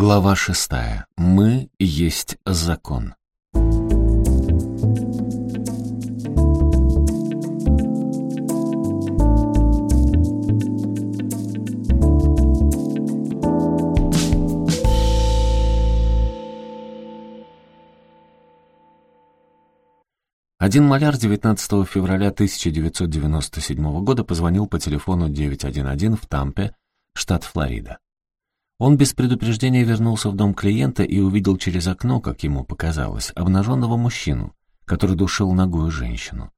Глава шестая. Мы есть закон. Один маляр 19 февраля 1997 года позвонил по телефону 911 в Тампе, штат Флорида. Он без предупреждения вернулся в дом клиента и увидел через окно, как ему показалось, обнаженного мужчину, который душил ногую женщину.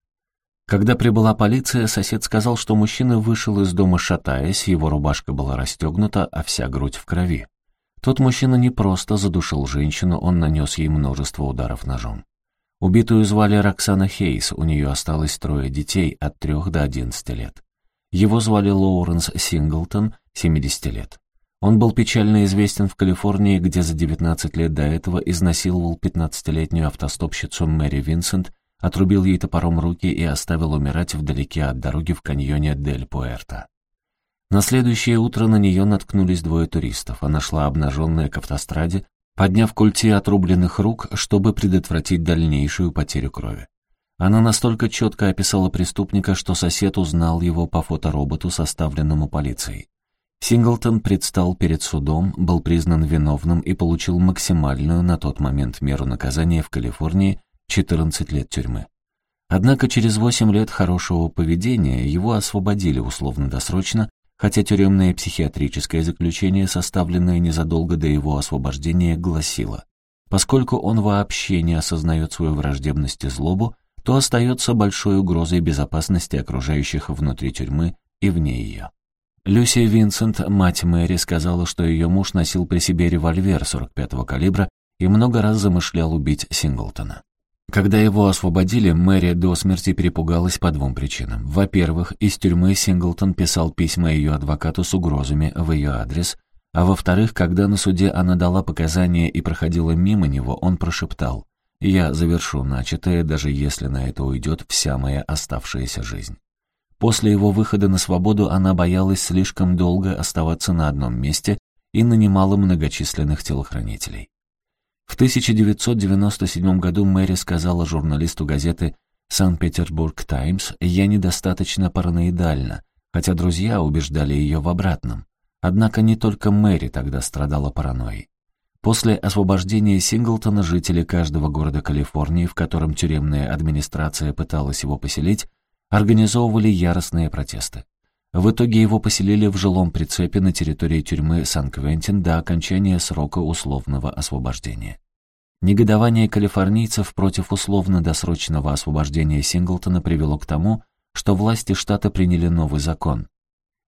Когда прибыла полиция, сосед сказал, что мужчина вышел из дома шатаясь, его рубашка была расстегнута, а вся грудь в крови. Тот мужчина не просто задушил женщину, он нанес ей множество ударов ножом. Убитую звали Роксана Хейс, у нее осталось трое детей от трех до одиннадцати лет. Его звали Лоуренс Синглтон, 70 лет. Он был печально известен в Калифорнии, где за 19 лет до этого изнасиловал 15-летнюю автостопщицу Мэри Винсент, отрубил ей топором руки и оставил умирать вдалеке от дороги в каньоне Дель Пуэрто. На следующее утро на нее наткнулись двое туристов. Она шла обнаженная к автостраде, подняв культи отрубленных рук, чтобы предотвратить дальнейшую потерю крови. Она настолько четко описала преступника, что сосед узнал его по фотороботу, составленному полицией. Синглтон предстал перед судом, был признан виновным и получил максимальную на тот момент меру наказания в Калифорнии 14 лет тюрьмы. Однако через 8 лет хорошего поведения его освободили условно-досрочно, хотя тюремное психиатрическое заключение, составленное незадолго до его освобождения, гласило, поскольку он вообще не осознает свою враждебность и злобу, то остается большой угрозой безопасности окружающих внутри тюрьмы и вне ее. Люси Винсент, мать Мэри, сказала, что ее муж носил при себе револьвер 45-го калибра и много раз замышлял убить Синглтона. Когда его освободили, Мэри до смерти перепугалась по двум причинам. Во-первых, из тюрьмы Синглтон писал письма ее адвокату с угрозами в ее адрес, а во-вторых, когда на суде она дала показания и проходила мимо него, он прошептал «Я завершу начатое, даже если на это уйдет вся моя оставшаяся жизнь». После его выхода на свободу она боялась слишком долго оставаться на одном месте и нанимала многочисленных телохранителей. В 1997 году Мэри сказала журналисту газеты «Санкт-Петербург Таймс», «Я недостаточно параноидальна», хотя друзья убеждали ее в обратном. Однако не только Мэри тогда страдала паранойей. После освобождения Синглтона жители каждого города Калифорнии, в котором тюремная администрация пыталась его поселить, организовывали яростные протесты. В итоге его поселили в жилом прицепе на территории тюрьмы Сан-Квентин до окончания срока условного освобождения. Негодование калифорнийцев против условно-досрочного освобождения Синглтона привело к тому, что власти штата приняли новый закон.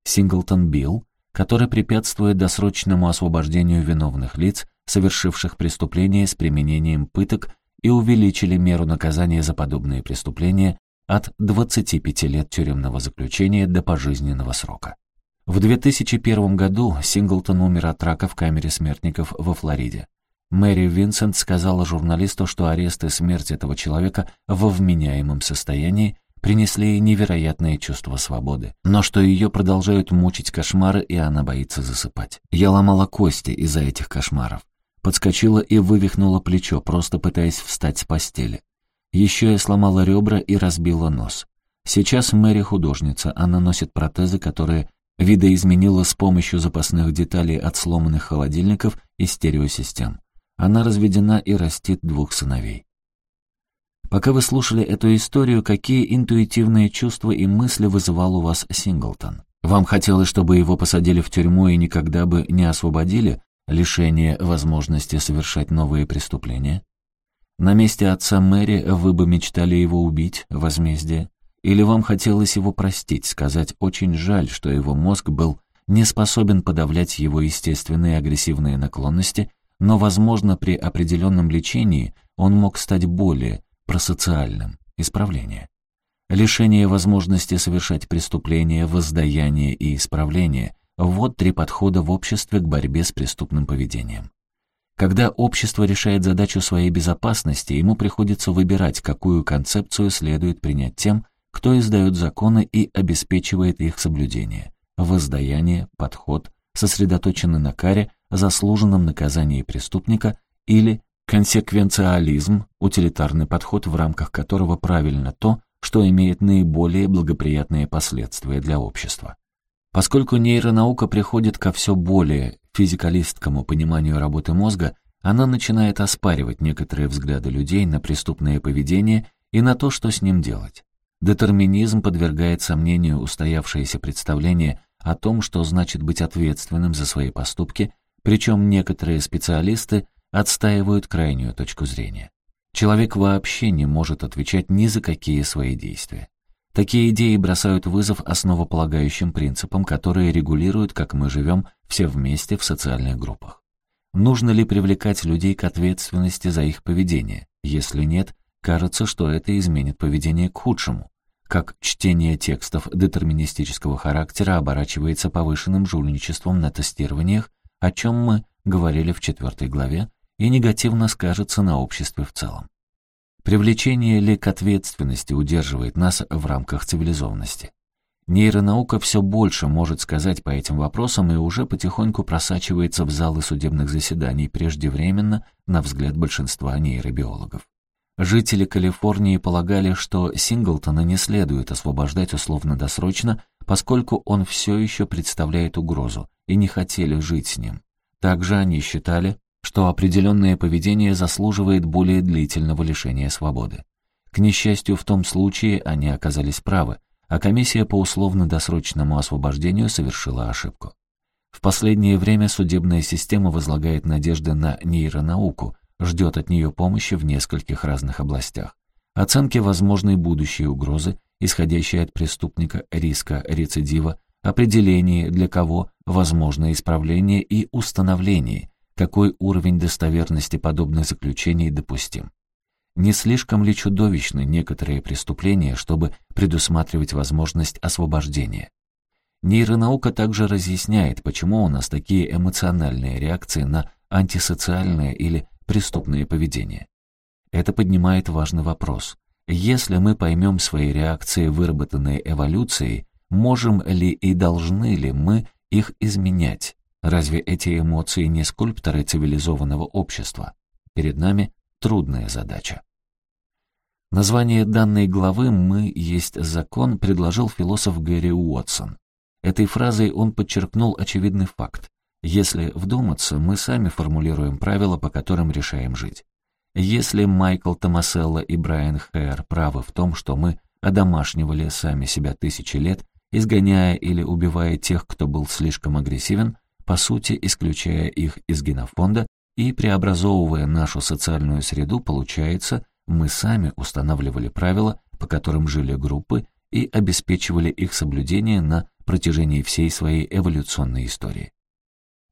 Синглтон Билл, который препятствует досрочному освобождению виновных лиц, совершивших преступления с применением пыток, и увеличили меру наказания за подобные преступления от 25 лет тюремного заключения до пожизненного срока. В 2001 году Синглтон умер от рака в камере смертников во Флориде. Мэри Винсент сказала журналисту, что арест и смерть этого человека во вменяемом состоянии принесли ей невероятное чувство свободы, но что ее продолжают мучить кошмары, и она боится засыпать. Я ломала кости из-за этих кошмаров. Подскочила и вывихнула плечо, просто пытаясь встать с постели. Еще я сломала ребра и разбила нос. Сейчас Мэри художница, она носит протезы, которые видоизменила с помощью запасных деталей от сломанных холодильников и стереосистем. Она разведена и растит двух сыновей. Пока вы слушали эту историю, какие интуитивные чувства и мысли вызывал у вас Синглтон? Вам хотелось, чтобы его посадили в тюрьму и никогда бы не освободили, лишение возможности совершать новые преступления? На месте отца Мэри вы бы мечтали его убить, возмездие? Или вам хотелось его простить, сказать «очень жаль», что его мозг был не способен подавлять его естественные агрессивные наклонности, но, возможно, при определенном лечении он мог стать более просоциальным, исправление. Лишение возможности совершать преступления, воздаяние и исправление – вот три подхода в обществе к борьбе с преступным поведением. Когда общество решает задачу своей безопасности, ему приходится выбирать, какую концепцию следует принять тем, кто издает законы и обеспечивает их соблюдение. Воздаяние, подход, сосредоточены на каре, заслуженном наказании преступника или консеквенциализм, утилитарный подход, в рамках которого правильно то, что имеет наиболее благоприятные последствия для общества. Поскольку нейронаука приходит ко все более физикалистскому пониманию работы мозга, она начинает оспаривать некоторые взгляды людей на преступное поведение и на то, что с ним делать. Детерминизм подвергает сомнению устоявшееся представление о том, что значит быть ответственным за свои поступки, причем некоторые специалисты отстаивают крайнюю точку зрения. Человек вообще не может отвечать ни за какие свои действия. Такие идеи бросают вызов основополагающим принципам, которые регулируют, как мы живем все вместе в социальных группах. Нужно ли привлекать людей к ответственности за их поведение? Если нет, кажется, что это изменит поведение к худшему. Как чтение текстов детерминистического характера оборачивается повышенным жульничеством на тестированиях, о чем мы говорили в четвертой главе, и негативно скажется на обществе в целом. Привлечение ли к ответственности удерживает нас в рамках цивилизованности? Нейронаука все больше может сказать по этим вопросам и уже потихоньку просачивается в залы судебных заседаний преждевременно, на взгляд большинства нейробиологов. Жители Калифорнии полагали, что Синглтона не следует освобождать условно-досрочно, поскольку он все еще представляет угрозу, и не хотели жить с ним. Также они считали, что определенное поведение заслуживает более длительного лишения свободы. К несчастью, в том случае они оказались правы, а комиссия по условно-досрочному освобождению совершила ошибку. В последнее время судебная система возлагает надежды на нейронауку, ждет от нее помощи в нескольких разных областях. Оценки возможной будущей угрозы, исходящей от преступника риска рецидива, определение, для кого возможно исправление и установление, какой уровень достоверности подобных заключений допустим. Не слишком ли чудовищны некоторые преступления, чтобы предусматривать возможность освобождения? Нейронаука также разъясняет, почему у нас такие эмоциональные реакции на антисоциальное или преступное поведение. Это поднимает важный вопрос. Если мы поймем свои реакции, выработанные эволюцией, можем ли и должны ли мы их изменять? Разве эти эмоции не скульпторы цивилизованного общества? Перед нами трудная задача. Название данной главы «Мы есть закон» предложил философ Гэри Уотсон. Этой фразой он подчеркнул очевидный факт. Если вдуматься, мы сами формулируем правила, по которым решаем жить. Если Майкл Томаселло и Брайан Хэр правы в том, что мы одомашнивали сами себя тысячи лет, изгоняя или убивая тех, кто был слишком агрессивен, по сути, исключая их из генофонда и преобразовывая нашу социальную среду, получается, мы сами устанавливали правила, по которым жили группы и обеспечивали их соблюдение на протяжении всей своей эволюционной истории.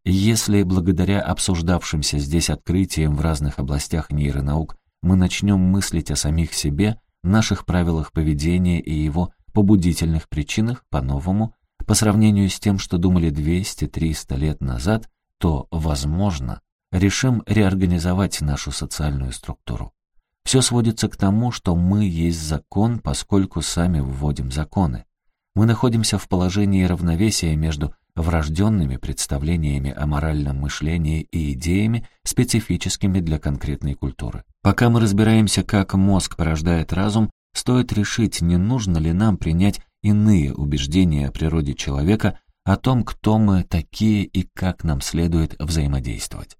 Если благодаря обсуждавшимся здесь открытиям в разных областях нейронаук мы начнем мыслить о самих себе, наших правилах поведения и его побудительных причинах по-новому, по сравнению с тем, что думали 200-300 лет назад, то, возможно, решим реорганизовать нашу социальную структуру. Все сводится к тому, что мы есть закон, поскольку сами вводим законы. Мы находимся в положении равновесия между врожденными представлениями о моральном мышлении и идеями, специфическими для конкретной культуры. Пока мы разбираемся, как мозг порождает разум, стоит решить, не нужно ли нам принять иные убеждения о природе человека, о том, кто мы такие и как нам следует взаимодействовать.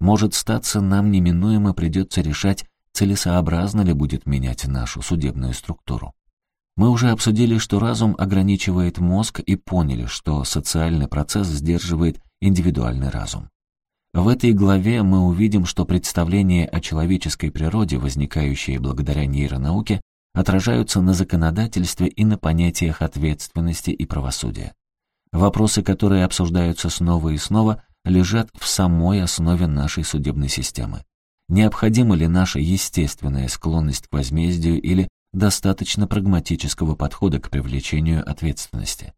Может статься, нам неминуемо придется решать, целесообразно ли будет менять нашу судебную структуру. Мы уже обсудили, что разум ограничивает мозг и поняли, что социальный процесс сдерживает индивидуальный разум. В этой главе мы увидим, что представления о человеческой природе, возникающие благодаря нейронауке, отражаются на законодательстве и на понятиях ответственности и правосудия. Вопросы, которые обсуждаются снова и снова, лежат в самой основе нашей судебной системы. Необходима ли наша естественная склонность к возмездию или достаточно прагматического подхода к привлечению ответственности?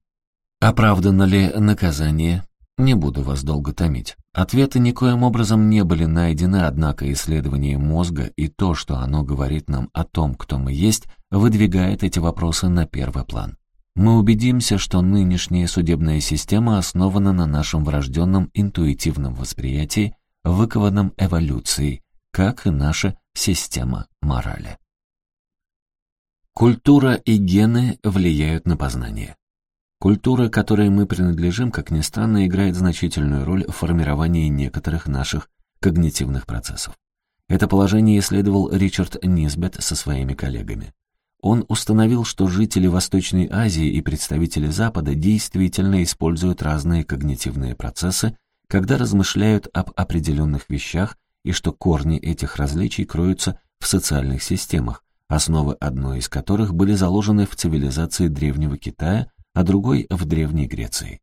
Оправдано ли наказание? Не буду вас долго томить. Ответы никоим образом не были найдены, однако исследование мозга и то, что оно говорит нам о том, кто мы есть, выдвигает эти вопросы на первый план. Мы убедимся, что нынешняя судебная система основана на нашем врожденном интуитивном восприятии, выкованном эволюцией, как и наша система морали. Культура и гены влияют на познание. Культура, которой мы принадлежим, как ни странно, играет значительную роль в формировании некоторых наших когнитивных процессов. Это положение исследовал Ричард Нисбет со своими коллегами. Он установил, что жители Восточной Азии и представители Запада действительно используют разные когнитивные процессы, когда размышляют об определенных вещах, и что корни этих различий кроются в социальных системах, основы одной из которых были заложены в цивилизации Древнего Китая, а другой — в Древней Греции.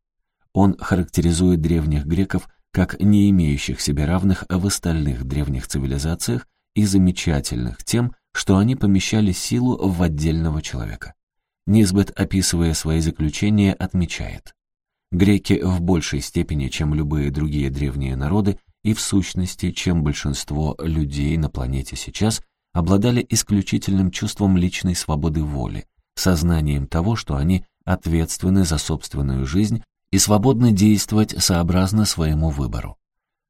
Он характеризует древних греков как не имеющих себе равных в остальных древних цивилизациях и замечательных тем, что они помещали силу в отдельного человека. Низбет, описывая свои заключения, отмечает, греки в большей степени, чем любые другие древние народы, и в сущности, чем большинство людей на планете сейчас, обладали исключительным чувством личной свободы воли, сознанием того, что они ответственны за собственную жизнь и свободны действовать сообразно своему выбору.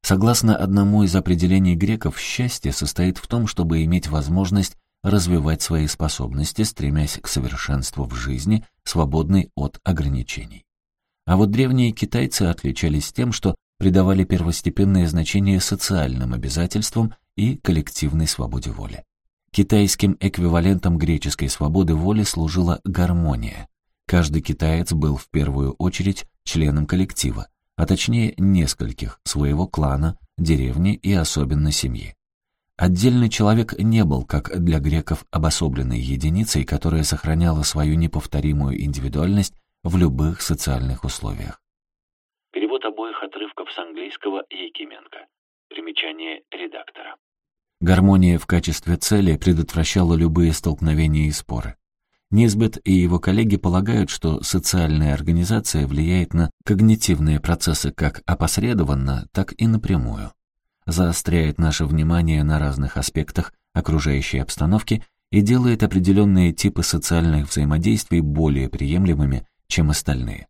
Согласно одному из определений греков, счастье состоит в том, чтобы иметь возможность развивать свои способности, стремясь к совершенству в жизни, свободной от ограничений. А вот древние китайцы отличались тем, что придавали первостепенное значение социальным обязательствам и коллективной свободе воли. Китайским эквивалентом греческой свободы воли служила гармония. Каждый китаец был в первую очередь членом коллектива, а точнее нескольких, своего клана, деревни и особенно семьи. Отдельный человек не был, как для греков, обособленной единицей, которая сохраняла свою неповторимую индивидуальность в любых социальных условиях. Перевод обоих отрывков с английского Якименко. Примечание редактора. Гармония в качестве цели предотвращала любые столкновения и споры. Низбет и его коллеги полагают, что социальная организация влияет на когнитивные процессы как опосредованно, так и напрямую. Заостряет наше внимание на разных аспектах окружающей обстановки и делает определенные типы социальных взаимодействий более приемлемыми, чем остальные.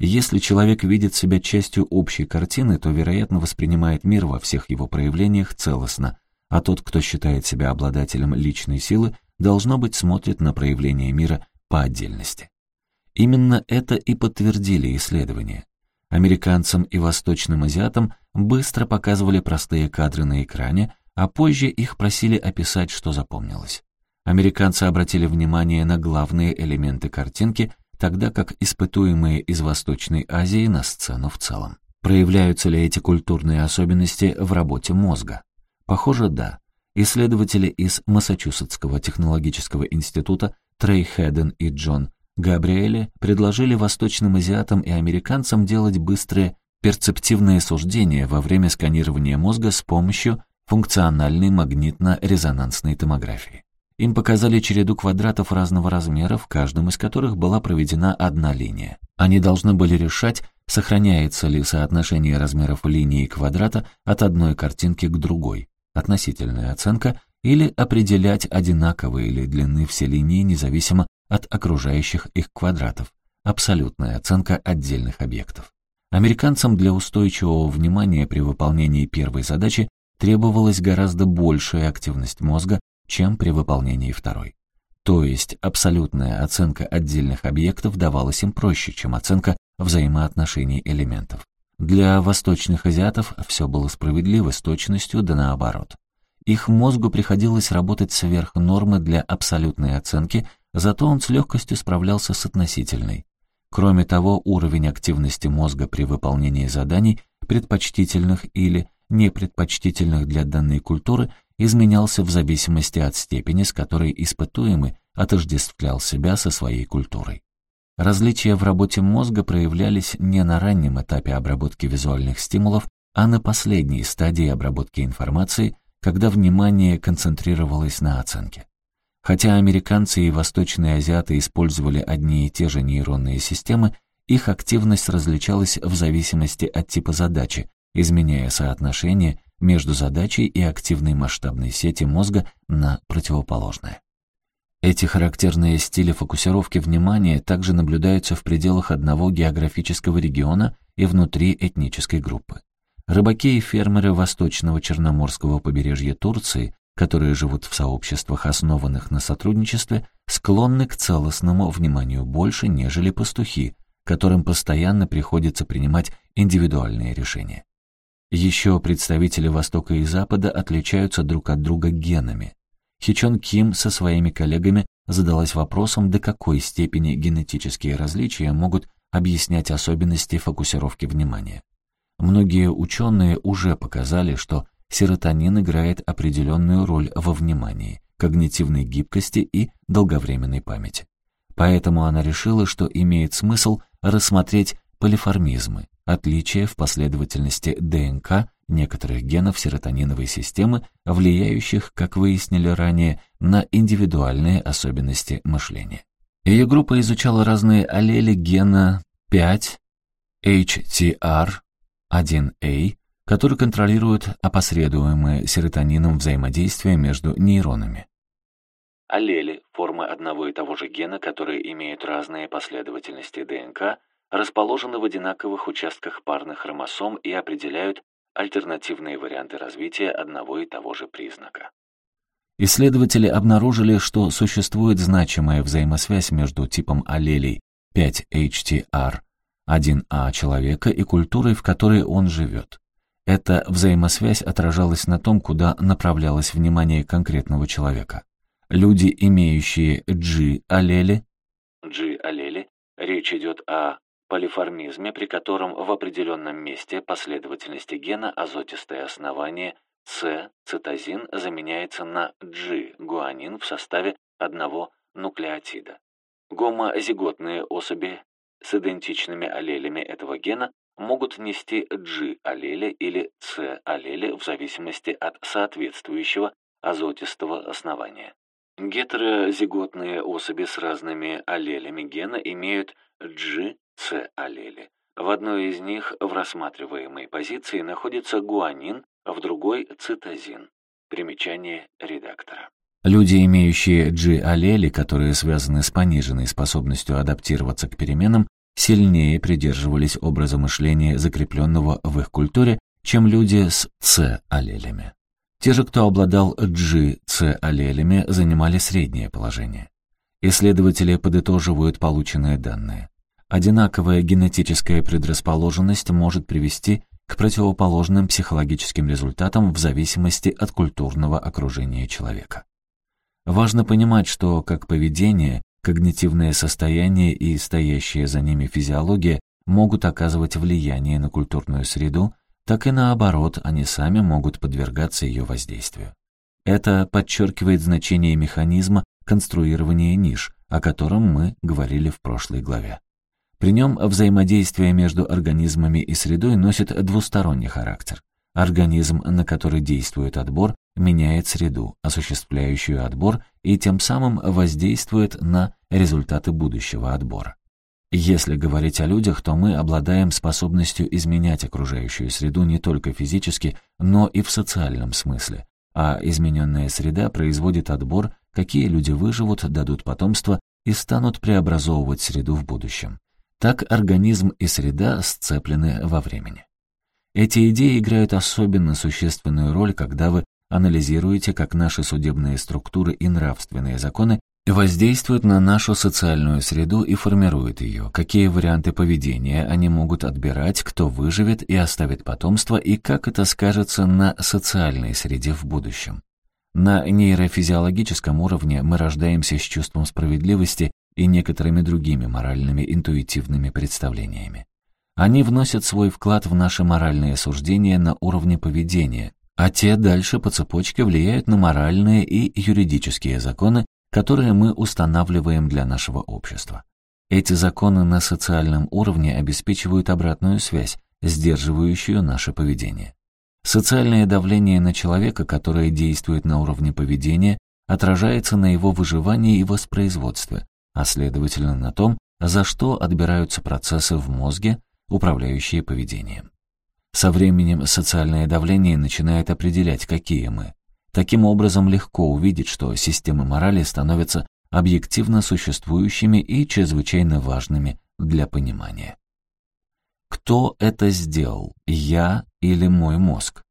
Если человек видит себя частью общей картины, то, вероятно, воспринимает мир во всех его проявлениях целостно, а тот, кто считает себя обладателем личной силы, должно быть, смотрит на проявление мира по отдельности. Именно это и подтвердили исследования. Американцам и восточным азиатам быстро показывали простые кадры на экране, а позже их просили описать, что запомнилось. Американцы обратили внимание на главные элементы картинки, тогда как испытуемые из Восточной Азии на сцену в целом. Проявляются ли эти культурные особенности в работе мозга? Похоже, да. Исследователи из Массачусетского технологического института Трей Хеден и Джон Габриэли предложили восточным азиатам и американцам делать быстрые перцептивные суждения во время сканирования мозга с помощью функциональной магнитно-резонансной томографии. Им показали череду квадратов разного размера, в каждом из которых была проведена одна линия. Они должны были решать, сохраняется ли соотношение размеров линии и квадрата от одной картинки к другой относительная оценка, или определять одинаковые ли длины все линии независимо от окружающих их квадратов, абсолютная оценка отдельных объектов. Американцам для устойчивого внимания при выполнении первой задачи требовалась гораздо большая активность мозга, чем при выполнении второй. То есть абсолютная оценка отдельных объектов давалась им проще, чем оценка взаимоотношений элементов. Для восточных азиатов все было справедливо с точностью да наоборот. Их мозгу приходилось работать сверх нормы для абсолютной оценки, зато он с легкостью справлялся с относительной. Кроме того, уровень активности мозга при выполнении заданий, предпочтительных или непредпочтительных для данной культуры, изменялся в зависимости от степени, с которой испытуемый отождествлял себя со своей культурой. Различия в работе мозга проявлялись не на раннем этапе обработки визуальных стимулов, а на последней стадии обработки информации, когда внимание концентрировалось на оценке. Хотя американцы и восточные азиаты использовали одни и те же нейронные системы, их активность различалась в зависимости от типа задачи, изменяя соотношение между задачей и активной масштабной сети мозга на противоположное. Эти характерные стили фокусировки внимания также наблюдаются в пределах одного географического региона и внутри этнической группы. Рыбаки и фермеры восточного Черноморского побережья Турции, которые живут в сообществах, основанных на сотрудничестве, склонны к целостному вниманию больше, нежели пастухи, которым постоянно приходится принимать индивидуальные решения. Еще представители Востока и Запада отличаются друг от друга генами. Хичон Ким со своими коллегами задалась вопросом, до какой степени генетические различия могут объяснять особенности фокусировки внимания. Многие ученые уже показали, что серотонин играет определенную роль во внимании, когнитивной гибкости и долговременной памяти. Поэтому она решила, что имеет смысл рассмотреть полиформизмы, отличия в последовательности ДНК некоторых генов серотониновой системы, влияющих, как выяснили ранее, на индивидуальные особенности мышления. Ее группа изучала разные аллели гена 5, HTR, 1A, который контролирует опосредуемое серотонином взаимодействие между нейронами. Аллели – формы одного и того же гена, которые имеют разные последовательности ДНК, расположены в одинаковых участках парных хромосом и определяют альтернативные варианты развития одного и того же признака. Исследователи обнаружили, что существует значимая взаимосвязь между типом аллелей 5-HTR 1А человека и культурой, в которой он живет. Эта взаимосвязь отражалась на том, куда направлялось внимание конкретного человека. Люди, имеющие G-аллели, G-аллели, речь идет о полиформизме, при котором в определенном месте последовательности гена азотистое основание С, цитозин, заменяется на G, гуанин в составе одного нуклеотида. Гомозиготные особи с идентичными аллелями этого гена могут нести G-аллели или C-аллели в зависимости от соответствующего азотистого основания. Гетерозиготные особи с разными аллелями гена имеют G-C-аллели. В одной из них в рассматриваемой позиции находится гуанин, а в другой – цитозин. Примечание редактора. Люди, имеющие G-аллели, которые связаны с пониженной способностью адаптироваться к переменам, сильнее придерживались образа мышления, закрепленного в их культуре, чем люди с С-аллелями. Те же, кто обладал G-C-аллелями, занимали среднее положение. Исследователи подытоживают полученные данные. Одинаковая генетическая предрасположенность может привести к противоположным психологическим результатам в зависимости от культурного окружения человека. Важно понимать, что как поведение, когнитивное состояние и стоящая за ними физиология могут оказывать влияние на культурную среду, так и наоборот, они сами могут подвергаться ее воздействию. Это подчеркивает значение механизма конструирования ниш, о котором мы говорили в прошлой главе. При нем взаимодействие между организмами и средой носит двусторонний характер. Организм, на который действует отбор, меняет среду, осуществляющую отбор, и тем самым воздействует на результаты будущего отбора. Если говорить о людях, то мы обладаем способностью изменять окружающую среду не только физически, но и в социальном смысле. А измененная среда производит отбор, какие люди выживут, дадут потомство и станут преобразовывать среду в будущем. Так организм и среда сцеплены во времени. Эти идеи играют особенно существенную роль, когда вы анализируете, как наши судебные структуры и нравственные законы воздействуют на нашу социальную среду и формируют ее, какие варианты поведения они могут отбирать, кто выживет и оставит потомство, и как это скажется на социальной среде в будущем. На нейрофизиологическом уровне мы рождаемся с чувством справедливости и некоторыми другими моральными интуитивными представлениями. Они вносят свой вклад в наши моральные суждения на уровне поведения, а те дальше по цепочке влияют на моральные и юридические законы, которые мы устанавливаем для нашего общества. Эти законы на социальном уровне обеспечивают обратную связь, сдерживающую наше поведение. Социальное давление на человека, которое действует на уровне поведения, отражается на его выживании и воспроизводстве, а следовательно на том, за что отбираются процессы в мозге, управляющие поведением. Со временем социальное давление начинает определять, какие мы. Таким образом, легко увидеть, что системы морали становятся объективно существующими и чрезвычайно важными для понимания. Кто это сделал, я или мой мозг?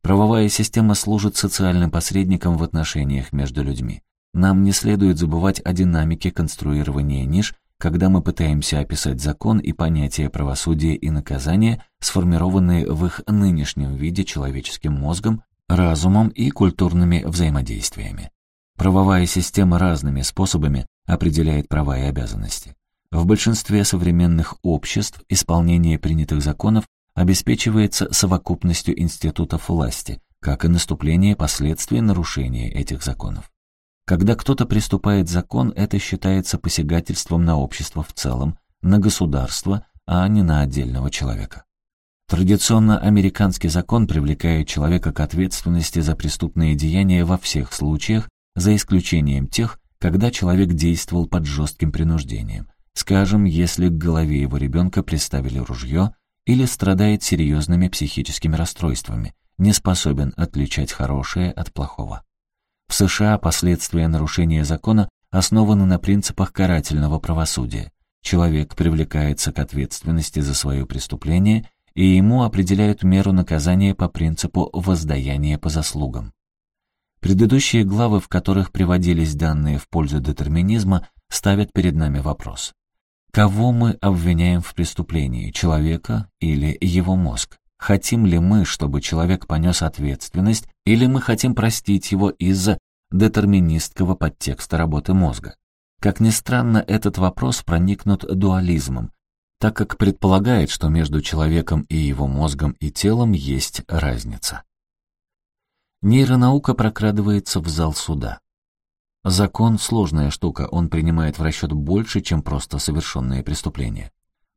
Правовая система служит социальным посредником в отношениях между людьми. Нам не следует забывать о динамике конструирования ниш, когда мы пытаемся описать закон и понятие правосудия и наказания, сформированные в их нынешнем виде человеческим мозгом, разумом и культурными взаимодействиями. Правовая система разными способами определяет права и обязанности. В большинстве современных обществ исполнение принятых законов обеспечивается совокупностью институтов власти, как и наступление последствий нарушения этих законов. Когда кто-то приступает закон, это считается посягательством на общество в целом, на государство, а не на отдельного человека. Традиционно американский закон привлекает человека к ответственности за преступные деяния во всех случаях, за исключением тех, когда человек действовал под жестким принуждением, скажем, если к голове его ребенка приставили ружье или страдает серьезными психическими расстройствами, не способен отличать хорошее от плохого. В США последствия нарушения закона основаны на принципах карательного правосудия. Человек привлекается к ответственности за свое преступление, и ему определяют меру наказания по принципу воздаяния по заслугам. Предыдущие главы, в которых приводились данные в пользу детерминизма, ставят перед нами вопрос. Кого мы обвиняем в преступлении, человека или его мозг? Хотим ли мы, чтобы человек понес ответственность, или мы хотим простить его из-за детерминистского подтекста работы мозга? Как ни странно, этот вопрос проникнут дуализмом, так как предполагает, что между человеком и его мозгом и телом есть разница. Нейронаука прокрадывается в зал суда. Закон — сложная штука, он принимает в расчет больше, чем просто совершенные преступления.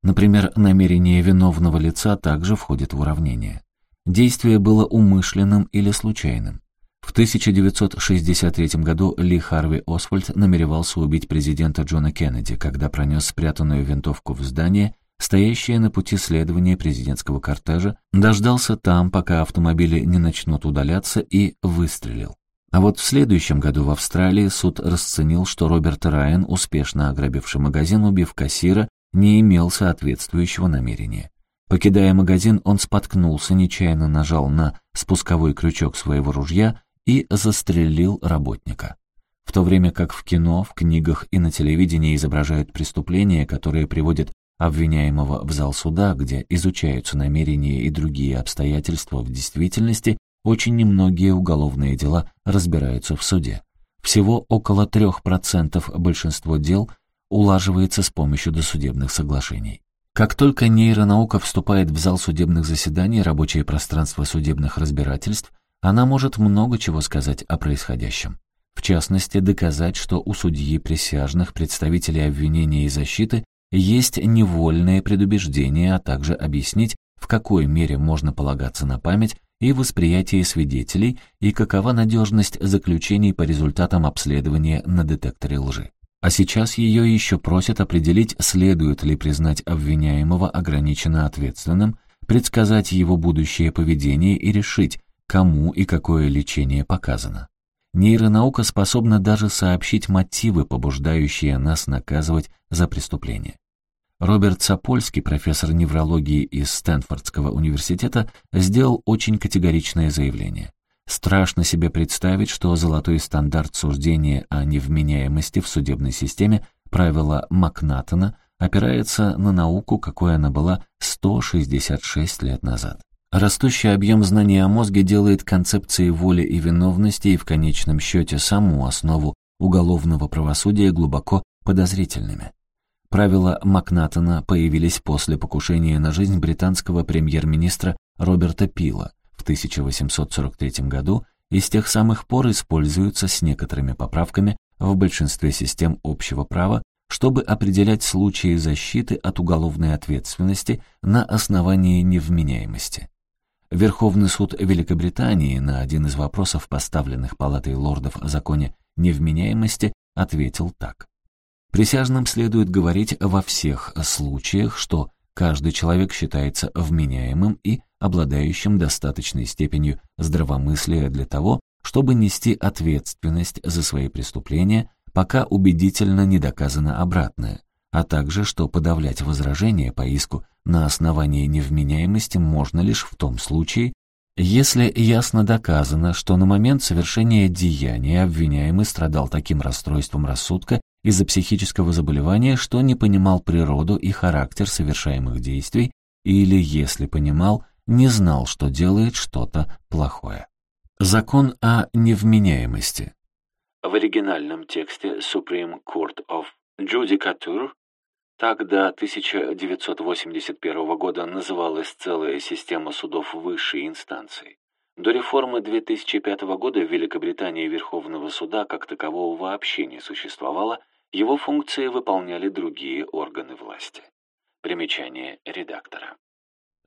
Например, намерение виновного лица также входит в уравнение. Действие было умышленным или случайным. В 1963 году Ли Харви Освальд намеревался убить президента Джона Кеннеди, когда пронес спрятанную винтовку в здание, стоящее на пути следования президентского кортежа, дождался там, пока автомобили не начнут удаляться, и выстрелил. А вот в следующем году в Австралии суд расценил, что Роберт Райан, успешно ограбивший магазин, убив кассира, не имел соответствующего намерения. Покидая магазин, он споткнулся, нечаянно нажал на спусковой крючок своего ружья и застрелил работника. В то время как в кино, в книгах и на телевидении изображают преступления, которые приводят обвиняемого в зал суда, где изучаются намерения и другие обстоятельства в действительности, очень немногие уголовные дела разбираются в суде. Всего около 3% большинство дел улаживается с помощью досудебных соглашений. Как только нейронаука вступает в зал судебных заседаний, рабочее пространство судебных разбирательств, она может много чего сказать о происходящем. В частности, доказать, что у судьи присяжных, представителей обвинения и защиты есть невольные предубеждения, а также объяснить, в какой мере можно полагаться на память и восприятие свидетелей и какова надежность заключений по результатам обследования на детекторе лжи. А сейчас ее еще просят определить, следует ли признать обвиняемого ограниченно ответственным, предсказать его будущее поведение и решить, кому и какое лечение показано. Нейронаука способна даже сообщить мотивы, побуждающие нас наказывать за преступление. Роберт Сапольский, профессор неврологии из Стэнфордского университета, сделал очень категоричное заявление. Страшно себе представить, что золотой стандарт суждения о невменяемости в судебной системе, правила Макнатона, опирается на науку, какой она была 166 лет назад. Растущий объем знаний о мозге делает концепции воли и виновности и в конечном счете саму основу уголовного правосудия глубоко подозрительными. Правила Макнатона появились после покушения на жизнь британского премьер-министра Роберта Пила в 1843 году и с тех самых пор используются с некоторыми поправками в большинстве систем общего права, чтобы определять случаи защиты от уголовной ответственности на основании невменяемости. Верховный суд Великобритании на один из вопросов, поставленных Палатой лордов о законе невменяемости, ответил так. Присяжным следует говорить во всех случаях, что каждый человек считается вменяемым и обладающим достаточной степенью здравомыслия для того, чтобы нести ответственность за свои преступления, пока убедительно не доказано обратное, а также, что подавлять возражения по иску на основании невменяемости можно лишь в том случае, если ясно доказано, что на момент совершения деяния обвиняемый страдал таким расстройством рассудка из-за психического заболевания, что не понимал природу и характер совершаемых действий, или, если понимал, не знал, что делает что-то плохое. Закон о невменяемости. В оригинальном тексте Supreme Court of Judicature так до 1981 года называлась целая система судов высшей инстанции. До реформы 2005 года в Великобритании Верховного суда как такового вообще не существовало, его функции выполняли другие органы власти. Примечание редактора.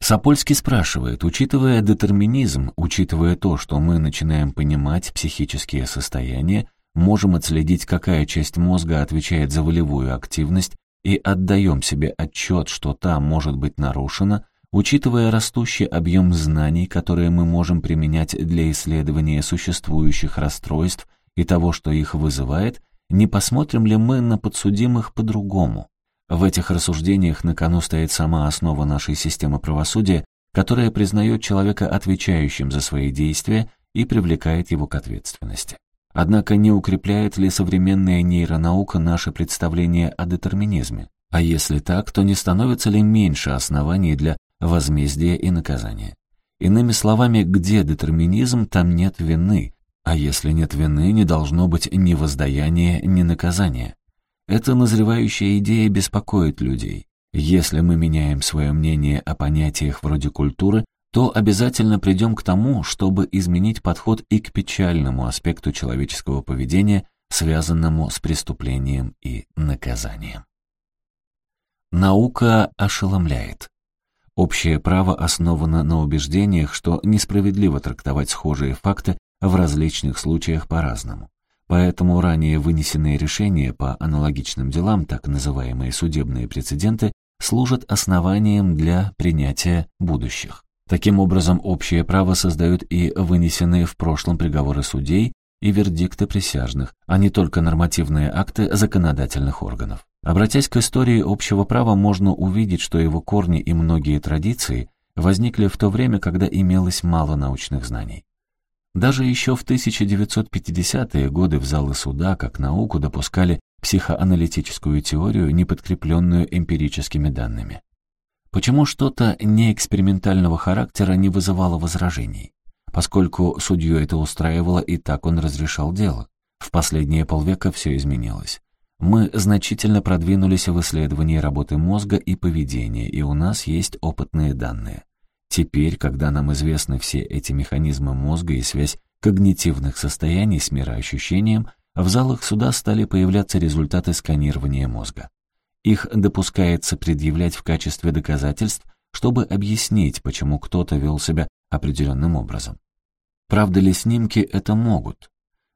Сапольский спрашивает, учитывая детерминизм, учитывая то, что мы начинаем понимать психические состояния, можем отследить, какая часть мозга отвечает за волевую активность и отдаем себе отчет, что та может быть нарушена, учитывая растущий объем знаний, которые мы можем применять для исследования существующих расстройств и того, что их вызывает, не посмотрим ли мы на подсудимых по-другому? В этих рассуждениях на кону стоит сама основа нашей системы правосудия, которая признает человека отвечающим за свои действия и привлекает его к ответственности. Однако не укрепляет ли современная нейронаука наше представление о детерминизме? А если так, то не становится ли меньше оснований для возмездия и наказания? Иными словами, где детерминизм, там нет вины, а если нет вины, не должно быть ни воздаяния, ни наказания. Эта назревающая идея беспокоит людей. Если мы меняем свое мнение о понятиях вроде культуры, то обязательно придем к тому, чтобы изменить подход и к печальному аспекту человеческого поведения, связанному с преступлением и наказанием. Наука ошеломляет. Общее право основано на убеждениях, что несправедливо трактовать схожие факты в различных случаях по-разному. Поэтому ранее вынесенные решения по аналогичным делам, так называемые судебные прецеденты, служат основанием для принятия будущих. Таким образом, общее право создают и вынесенные в прошлом приговоры судей и вердикты присяжных, а не только нормативные акты законодательных органов. Обратясь к истории общего права, можно увидеть, что его корни и многие традиции возникли в то время, когда имелось мало научных знаний. Даже еще в 1950-е годы в залы суда как науку допускали психоаналитическую теорию, не подкрепленную эмпирическими данными. Почему что-то неэкспериментального характера не вызывало возражений? Поскольку судью это устраивало, и так он разрешал дело. В последние полвека все изменилось. Мы значительно продвинулись в исследовании работы мозга и поведения, и у нас есть опытные данные. Теперь, когда нам известны все эти механизмы мозга и связь когнитивных состояний с мироощущением, в залах суда стали появляться результаты сканирования мозга. Их допускается предъявлять в качестве доказательств, чтобы объяснить, почему кто-то вел себя определенным образом. Правда ли снимки это могут?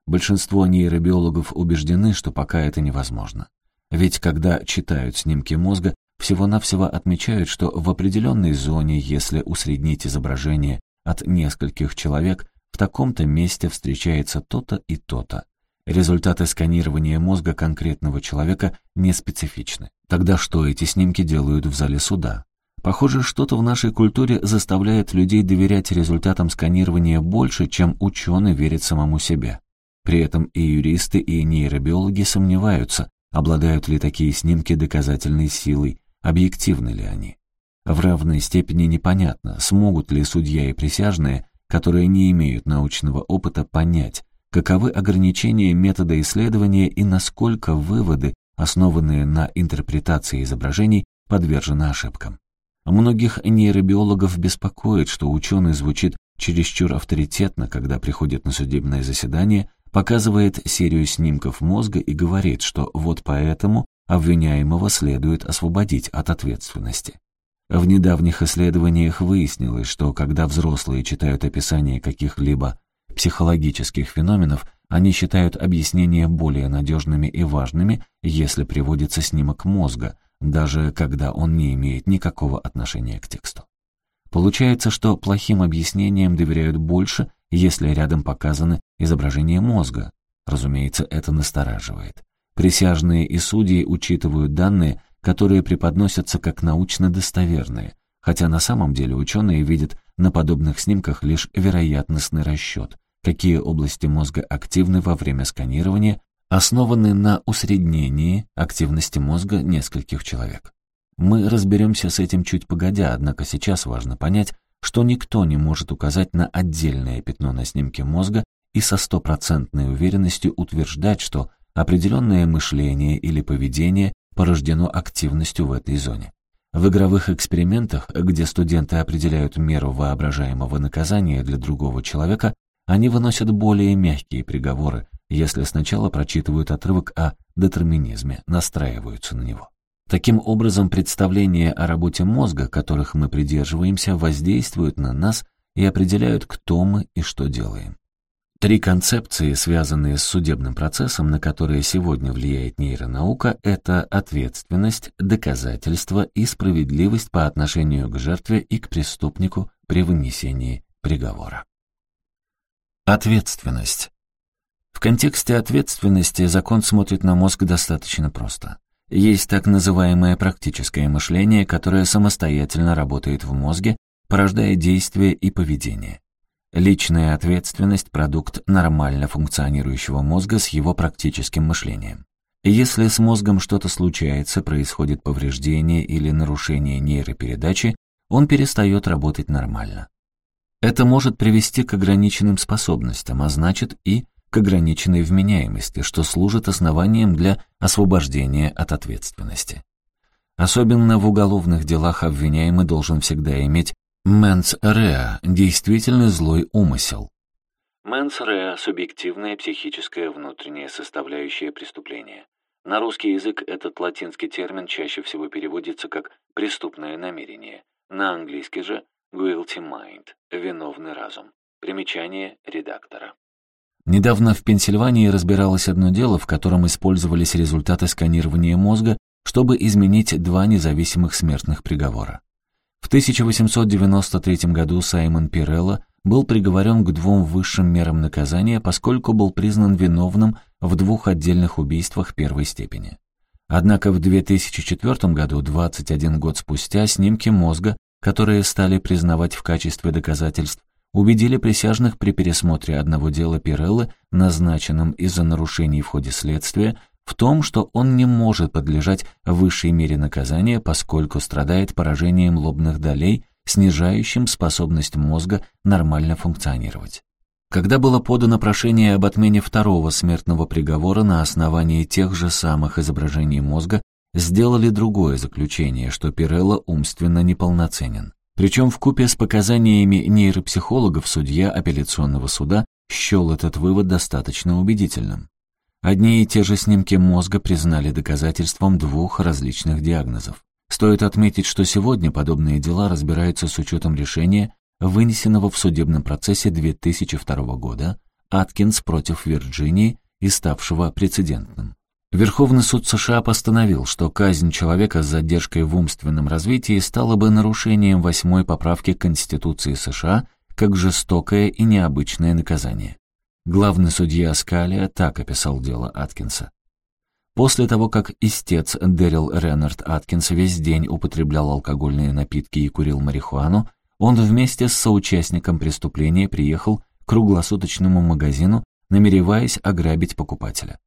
Большинство нейробиологов убеждены, что пока это невозможно. Ведь когда читают снимки мозга, всего-навсего отмечают, что в определенной зоне, если усреднить изображение от нескольких человек, в таком-то месте встречается то-то и то-то. Результаты сканирования мозга конкретного человека не специфичны. Тогда что эти снимки делают в зале суда? Похоже, что-то в нашей культуре заставляет людей доверять результатам сканирования больше, чем ученый верит самому себе. При этом и юристы, и нейробиологи сомневаются, обладают ли такие снимки доказательной силой, объективны ли они. В равной степени непонятно, смогут ли судья и присяжные, которые не имеют научного опыта, понять, каковы ограничения метода исследования и насколько выводы, основанные на интерпретации изображений, подвержены ошибкам. Многих нейробиологов беспокоит, что ученый звучит чересчур авторитетно, когда приходит на судебное заседание, показывает серию снимков мозга и говорит, что вот поэтому обвиняемого следует освободить от ответственности. В недавних исследованиях выяснилось, что когда взрослые читают описание каких-либо психологических феноменов, они считают объяснения более надежными и важными, если приводится снимок мозга, даже когда он не имеет никакого отношения к тексту. Получается, что плохим объяснениям доверяют больше, если рядом показаны изображения мозга. Разумеется, это настораживает. Присяжные и судьи учитывают данные, которые преподносятся как научно достоверные, хотя на самом деле ученые видят на подобных снимках лишь вероятностный расчет, какие области мозга активны во время сканирования, основаны на усреднении активности мозга нескольких человек. Мы разберемся с этим чуть погодя, однако сейчас важно понять, что никто не может указать на отдельное пятно на снимке мозга и со стопроцентной уверенностью утверждать, что определенное мышление или поведение порождено активностью в этой зоне. В игровых экспериментах, где студенты определяют меру воображаемого наказания для другого человека, они выносят более мягкие приговоры, если сначала прочитывают отрывок о детерминизме, настраиваются на него. Таким образом, представления о работе мозга, которых мы придерживаемся, воздействуют на нас и определяют, кто мы и что делаем. Три концепции, связанные с судебным процессом, на которые сегодня влияет нейронаука, это ответственность, доказательство и справедливость по отношению к жертве и к преступнику при вынесении приговора. Ответственность. В контексте ответственности закон смотрит на мозг достаточно просто. Есть так называемое практическое мышление, которое самостоятельно работает в мозге, порождая действия и поведение. Личная ответственность – продукт нормально функционирующего мозга с его практическим мышлением. Если с мозгом что-то случается, происходит повреждение или нарушение нейропередачи, он перестает работать нормально. Это может привести к ограниченным способностям, а значит и к ограниченной вменяемости, что служит основанием для освобождения от ответственности. Особенно в уголовных делах обвиняемый должен всегда иметь mens rea – действительно злой умысел. Mens rea – субъективная психическая внутренняя составляющая преступления. На русский язык этот латинский термин чаще всего переводится как «преступное намерение». На английский же «guilty mind» – «виновный разум». Примечание редактора. Недавно в Пенсильвании разбиралось одно дело, в котором использовались результаты сканирования мозга, чтобы изменить два независимых смертных приговора. В 1893 году Саймон Пирелло был приговорен к двум высшим мерам наказания, поскольку был признан виновным в двух отдельных убийствах первой степени. Однако в 2004 году, 21 год спустя, снимки мозга, которые стали признавать в качестве доказательств, убедили присяжных при пересмотре одного дела Пирелло, назначенном из-за нарушений в ходе следствия, в том, что он не может подлежать высшей мере наказания, поскольку страдает поражением лобных долей, снижающим способность мозга нормально функционировать. Когда было подано прошение об отмене второго смертного приговора на основании тех же самых изображений мозга, сделали другое заключение, что Пирелло умственно неполноценен. Причем в купе с показаниями нейропсихологов судья апелляционного суда счел этот вывод достаточно убедительным. Одни и те же снимки мозга признали доказательством двух различных диагнозов. Стоит отметить, что сегодня подобные дела разбираются с учетом решения, вынесенного в судебном процессе 2002 года Аткинс против Вирджинии и ставшего прецедентным. Верховный суд США постановил, что казнь человека с задержкой в умственном развитии стала бы нарушением восьмой поправки Конституции США как жестокое и необычное наказание. Главный судья Скалия так описал дело Аткинса. После того, как истец Дэрил Реннард Аткинс весь день употреблял алкогольные напитки и курил марихуану, он вместе с соучастником преступления приехал к круглосуточному магазину, намереваясь ограбить покупателя.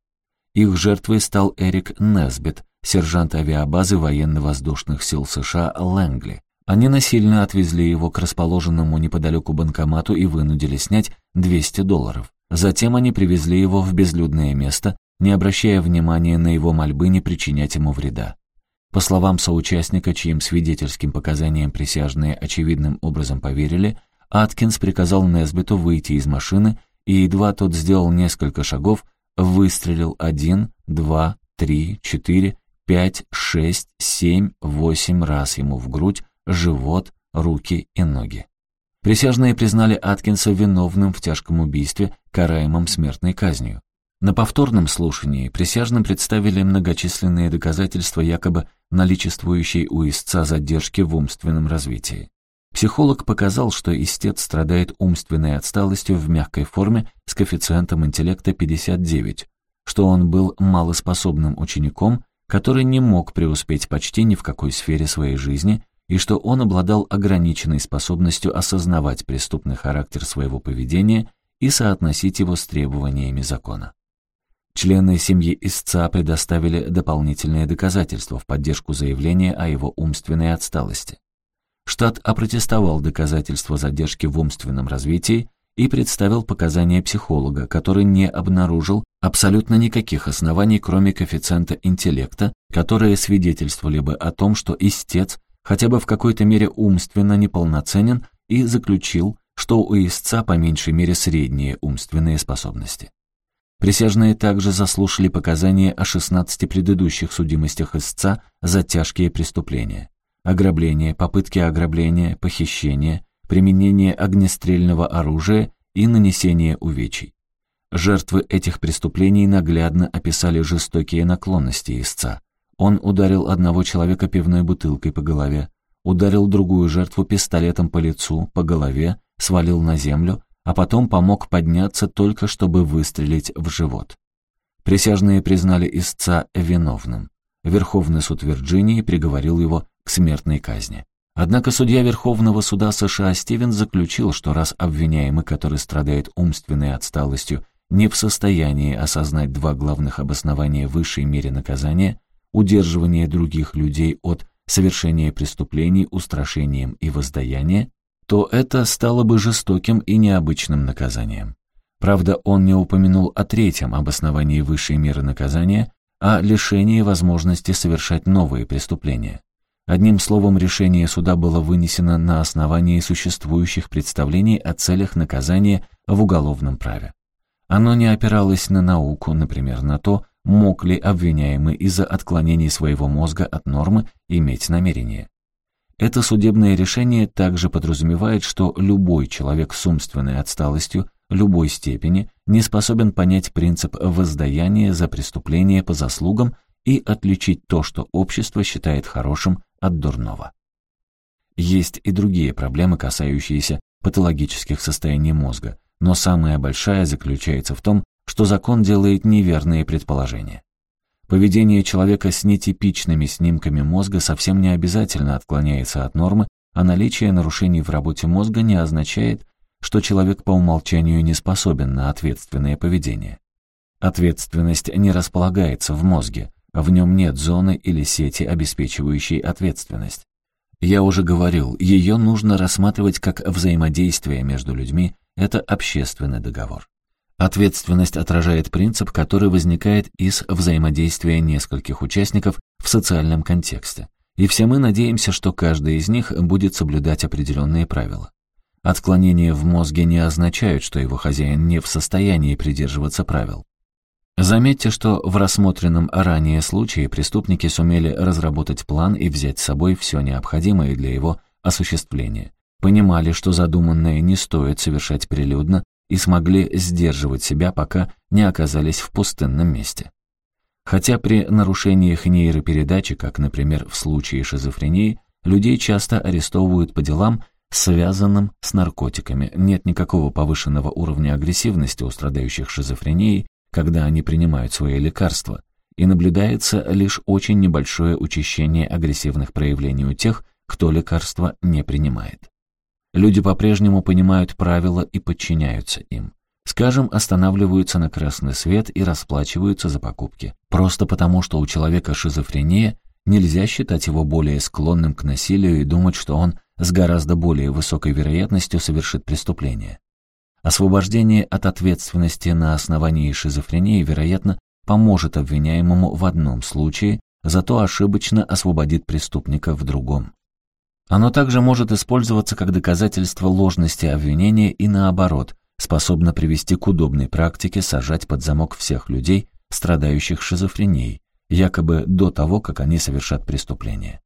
Их жертвой стал Эрик Несбит, сержант авиабазы военно-воздушных сил США Лэнгли. Они насильно отвезли его к расположенному неподалеку банкомату и вынудили снять 200 долларов. Затем они привезли его в безлюдное место, не обращая внимания на его мольбы не причинять ему вреда. По словам соучастника, чьим свидетельским показаниям присяжные очевидным образом поверили, Аткинс приказал Несбиту выйти из машины, и едва тот сделал несколько шагов, выстрелил один, два, три, четыре, пять, шесть, семь, восемь раз ему в грудь, живот, руки и ноги. Присяжные признали Аткинса виновным в тяжком убийстве, караемом смертной казнью. На повторном слушании присяжным представили многочисленные доказательства якобы наличествующей у истца задержки в умственном развитии. Психолог показал, что истец страдает умственной отсталостью в мягкой форме с коэффициентом интеллекта 59, что он был малоспособным учеником, который не мог преуспеть почти ни в какой сфере своей жизни, и что он обладал ограниченной способностью осознавать преступный характер своего поведения и соотносить его с требованиями закона. Члены семьи истца предоставили дополнительные доказательства в поддержку заявления о его умственной отсталости. Штат опротестовал доказательства задержки в умственном развитии и представил показания психолога, который не обнаружил абсолютно никаких оснований, кроме коэффициента интеллекта, которые свидетельствовали бы о том, что истец хотя бы в какой-то мере умственно неполноценен и заключил, что у истца по меньшей мере средние умственные способности. Присяжные также заслушали показания о 16 предыдущих судимостях истца за тяжкие преступления. Ограбление, попытки ограбления, похищение, применение огнестрельного оружия и нанесение увечий. Жертвы этих преступлений наглядно описали жестокие наклонности истца. Он ударил одного человека пивной бутылкой по голове, ударил другую жертву пистолетом по лицу, по голове, свалил на землю, а потом помог подняться только чтобы выстрелить в живот. Присяжные признали истца виновным. Верховный суд Вирджинии приговорил его к смертной казни. Однако судья Верховного суда США Стивенс заключил, что раз обвиняемый, который страдает умственной отсталостью, не в состоянии осознать два главных обоснования высшей мере наказания, удерживание других людей от совершения преступлений устрашением и воздаяния, то это стало бы жестоким и необычным наказанием. Правда, он не упомянул о третьем обосновании высшей меры наказания, о лишении возможности совершать новые преступления. Одним словом, решение суда было вынесено на основании существующих представлений о целях наказания в уголовном праве. Оно не опиралось на науку, например, на то, мог ли обвиняемый из-за отклонений своего мозга от нормы иметь намерение. Это судебное решение также подразумевает, что любой человек с умственной отсталостью любой степени не способен понять принцип воздаяния за преступление по заслугам и отличить то, что общество считает хорошим, от дурного. Есть и другие проблемы, касающиеся патологических состояний мозга, но самая большая заключается в том, что закон делает неверные предположения. Поведение человека с нетипичными снимками мозга совсем не обязательно отклоняется от нормы, а наличие нарушений в работе мозга не означает, что человек по умолчанию не способен на ответственное поведение. Ответственность не располагается в мозге, в нем нет зоны или сети, обеспечивающей ответственность. Я уже говорил, ее нужно рассматривать как взаимодействие между людьми, это общественный договор. Ответственность отражает принцип, который возникает из взаимодействия нескольких участников в социальном контексте. И все мы надеемся, что каждый из них будет соблюдать определенные правила. Отклонения в мозге не означают, что его хозяин не в состоянии придерживаться правил. Заметьте, что в рассмотренном ранее случае преступники сумели разработать план и взять с собой все необходимое для его осуществления. Понимали, что задуманное не стоит совершать прилюдно, и смогли сдерживать себя, пока не оказались в пустынном месте. Хотя при нарушениях нейропередачи, как, например, в случае шизофрении, людей часто арестовывают по делам, связанным с наркотиками. Нет никакого повышенного уровня агрессивности у страдающих шизофренией, когда они принимают свои лекарства, и наблюдается лишь очень небольшое учащение агрессивных проявлений у тех, кто лекарства не принимает. Люди по-прежнему понимают правила и подчиняются им. Скажем, останавливаются на красный свет и расплачиваются за покупки. Просто потому, что у человека шизофрения, нельзя считать его более склонным к насилию и думать, что он с гораздо более высокой вероятностью совершит преступление. Освобождение от ответственности на основании шизофрении, вероятно, поможет обвиняемому в одном случае, зато ошибочно освободит преступника в другом. Оно также может использоваться как доказательство ложности обвинения и наоборот, способно привести к удобной практике сажать под замок всех людей, страдающих шизофренией, якобы до того, как они совершат преступление.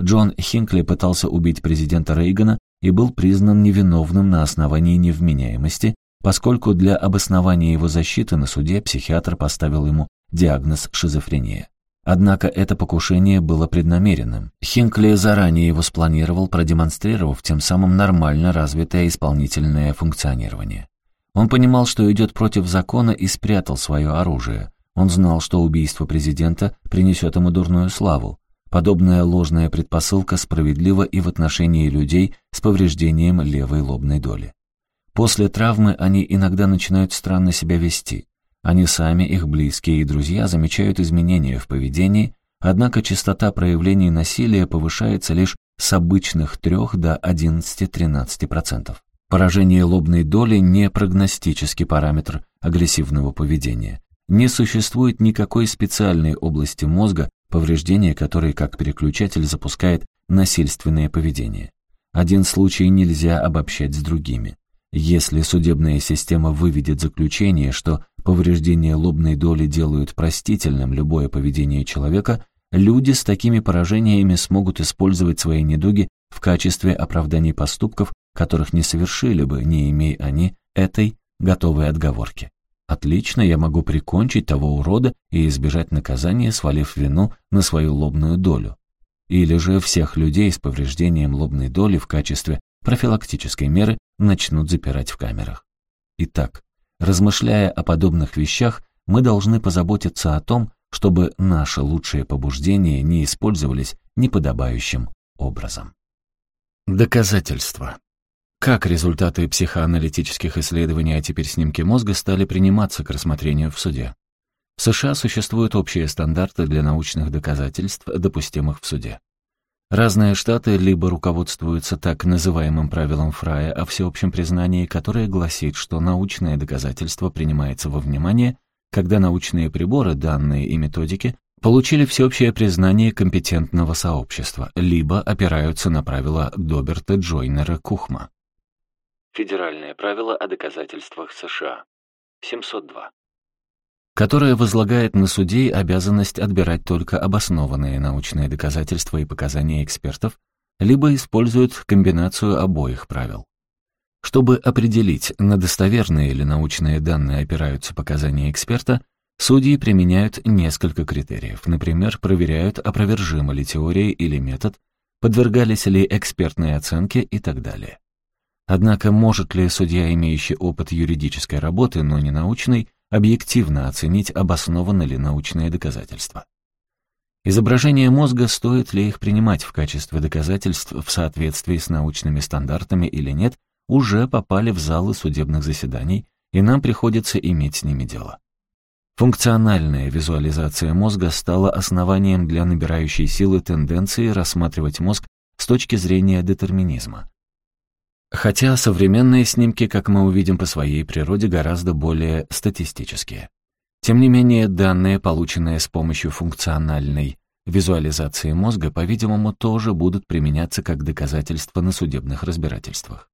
Джон Хинкли пытался убить президента Рейгана и был признан невиновным на основании невменяемости, поскольку для обоснования его защиты на суде психиатр поставил ему диагноз шизофрения. Однако это покушение было преднамеренным. Хинкли заранее его спланировал, продемонстрировав тем самым нормально развитое исполнительное функционирование. Он понимал, что идет против закона и спрятал свое оружие. Он знал, что убийство президента принесет ему дурную славу. Подобная ложная предпосылка справедлива и в отношении людей с повреждением левой лобной доли. После травмы они иногда начинают странно себя вести. Они сами, их близкие и друзья замечают изменения в поведении, однако частота проявлений насилия повышается лишь с обычных 3 до 11-13%. Поражение лобной доли не прогностический параметр агрессивного поведения. Не существует никакой специальной области мозга, повреждение которой как переключатель запускает насильственное поведение. Один случай нельзя обобщать с другими. Если судебная система выведет заключение, что повреждения лобной доли делают простительным любое поведение человека, люди с такими поражениями смогут использовать свои недуги в качестве оправданий поступков, которых не совершили бы, не имея они этой готовой отговорки. Отлично, я могу прикончить того урода и избежать наказания, свалив вину на свою лобную долю. Или же всех людей с повреждением лобной доли в качестве профилактической меры начнут запирать в камерах. Итак, размышляя о подобных вещах, мы должны позаботиться о том, чтобы наши лучшие побуждения не использовались неподобающим образом. Доказательства. Как результаты психоаналитических исследований, а теперь снимки мозга, стали приниматься к рассмотрению в суде? В США существуют общие стандарты для научных доказательств, допустимых в суде. Разные штаты либо руководствуются так называемым правилом Фрая о всеобщем признании, которое гласит, что научное доказательство принимается во внимание, когда научные приборы, данные и методики получили всеобщее признание компетентного сообщества, либо опираются на правила Доберта Джойнера Кухма. Федеральное правило о доказательствах США. 702 которая возлагает на судей обязанность отбирать только обоснованные научные доказательства и показания экспертов, либо использует комбинацию обоих правил. Чтобы определить, на достоверные ли научные данные опираются показания эксперта, судьи применяют несколько критериев. Например, проверяют, опровержима ли теория или метод, подвергались ли экспертной оценке и так далее. Однако может ли судья, имеющий опыт юридической работы, но не научный, объективно оценить, обоснованы ли научные доказательства. Изображение мозга, стоит ли их принимать в качестве доказательств в соответствии с научными стандартами или нет, уже попали в залы судебных заседаний, и нам приходится иметь с ними дело. Функциональная визуализация мозга стала основанием для набирающей силы тенденции рассматривать мозг с точки зрения детерминизма. Хотя современные снимки, как мы увидим по своей природе, гораздо более статистические. Тем не менее, данные, полученные с помощью функциональной визуализации мозга, по-видимому, тоже будут применяться как доказательства на судебных разбирательствах.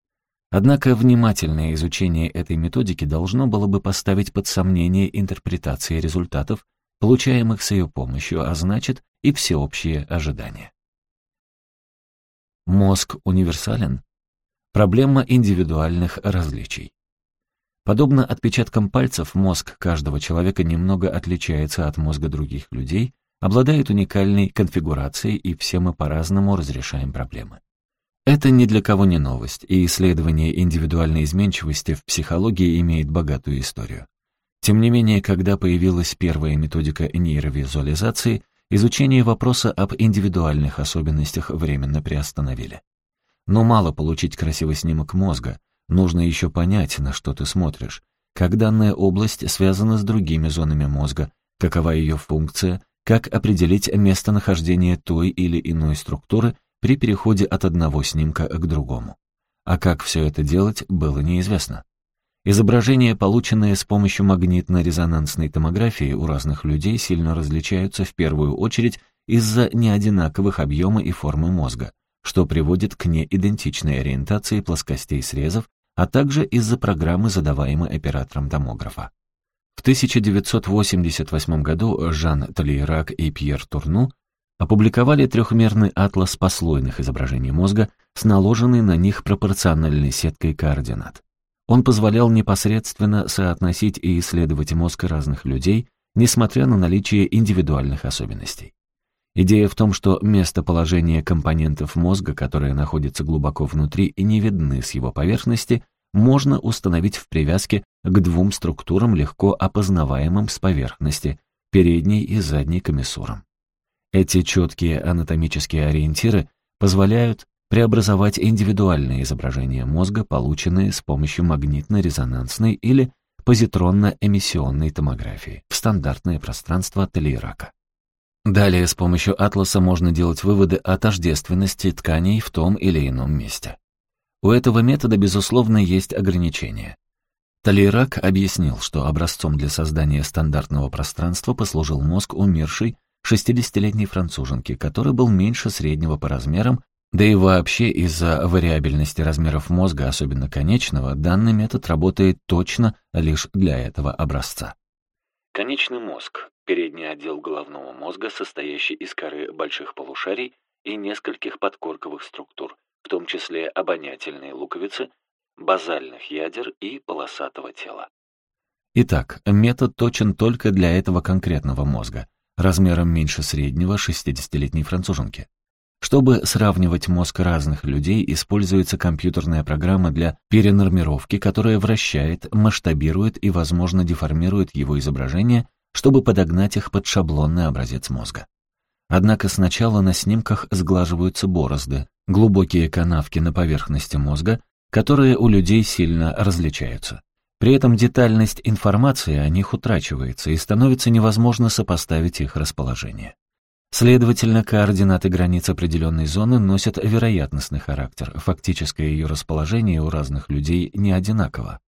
Однако внимательное изучение этой методики должно было бы поставить под сомнение интерпретации результатов, получаемых с ее помощью, а значит и всеобщие ожидания. Мозг универсален? Проблема индивидуальных различий. Подобно отпечаткам пальцев, мозг каждого человека немного отличается от мозга других людей, обладает уникальной конфигурацией, и все мы по-разному разрешаем проблемы. Это ни для кого не новость, и исследование индивидуальной изменчивости в психологии имеет богатую историю. Тем не менее, когда появилась первая методика нейровизуализации, изучение вопроса об индивидуальных особенностях временно приостановили. Но мало получить красивый снимок мозга, нужно еще понять, на что ты смотришь, как данная область связана с другими зонами мозга, какова ее функция, как определить местонахождение той или иной структуры при переходе от одного снимка к другому. А как все это делать, было неизвестно. Изображения, полученные с помощью магнитно-резонансной томографии у разных людей, сильно различаются в первую очередь из-за неодинаковых объема и формы мозга, что приводит к неидентичной ориентации плоскостей срезов, а также из-за программы, задаваемой оператором томографа. В 1988 году Жан Толейрак и Пьер Турну опубликовали трехмерный атлас послойных изображений мозга с наложенной на них пропорциональной сеткой координат. Он позволял непосредственно соотносить и исследовать мозг разных людей, несмотря на наличие индивидуальных особенностей. Идея в том, что местоположение компонентов мозга, которые находятся глубоко внутри и не видны с его поверхности, можно установить в привязке к двум структурам, легко опознаваемым с поверхности, передней и задней комиссурам. Эти четкие анатомические ориентиры позволяют преобразовать индивидуальные изображения мозга, полученные с помощью магнитно-резонансной или позитронно-эмиссионной томографии, в стандартное пространство Толейрака. Далее с помощью атласа можно делать выводы о тождественности тканей в том или ином месте. У этого метода, безусловно, есть ограничения. Толейрак объяснил, что образцом для создания стандартного пространства послужил мозг умершей 60-летней француженки, который был меньше среднего по размерам, да и вообще из-за вариабельности размеров мозга, особенно конечного, данный метод работает точно лишь для этого образца. Конечный мозг – передний отдел головного мозга, состоящий из коры больших полушарий и нескольких подкорковых структур, в том числе обонятельные луковицы, базальных ядер и полосатого тела. Итак, метод точен только для этого конкретного мозга, размером меньше среднего 60-летней француженки. Чтобы сравнивать мозг разных людей, используется компьютерная программа для перенормировки, которая вращает, масштабирует и, возможно, деформирует его изображение, чтобы подогнать их под шаблонный образец мозга. Однако сначала на снимках сглаживаются борозды, глубокие канавки на поверхности мозга, которые у людей сильно различаются. При этом детальность информации о них утрачивается и становится невозможно сопоставить их расположение. Следовательно, координаты границ определенной зоны носят вероятностный характер, фактическое ее расположение у разных людей не одинаково.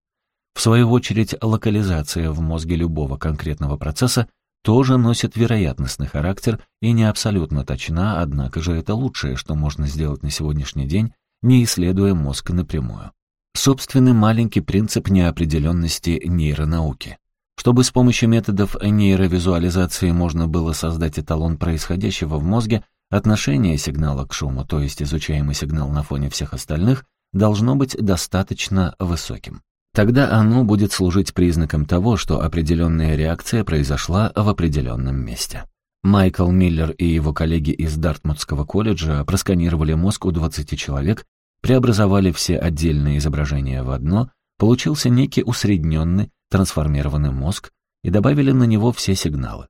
В свою очередь, локализация в мозге любого конкретного процесса тоже носит вероятностный характер и не абсолютно точна, однако же это лучшее, что можно сделать на сегодняшний день, не исследуя мозг напрямую. Собственный маленький принцип неопределенности нейронауки. Чтобы с помощью методов нейровизуализации можно было создать эталон происходящего в мозге, отношение сигнала к шуму, то есть изучаемый сигнал на фоне всех остальных, должно быть достаточно высоким. Тогда оно будет служить признаком того, что определенная реакция произошла в определенном месте. Майкл Миллер и его коллеги из Дартмутского колледжа просканировали мозг у 20 человек, преобразовали все отдельные изображения в одно, получился некий усредненный, трансформированный мозг и добавили на него все сигналы.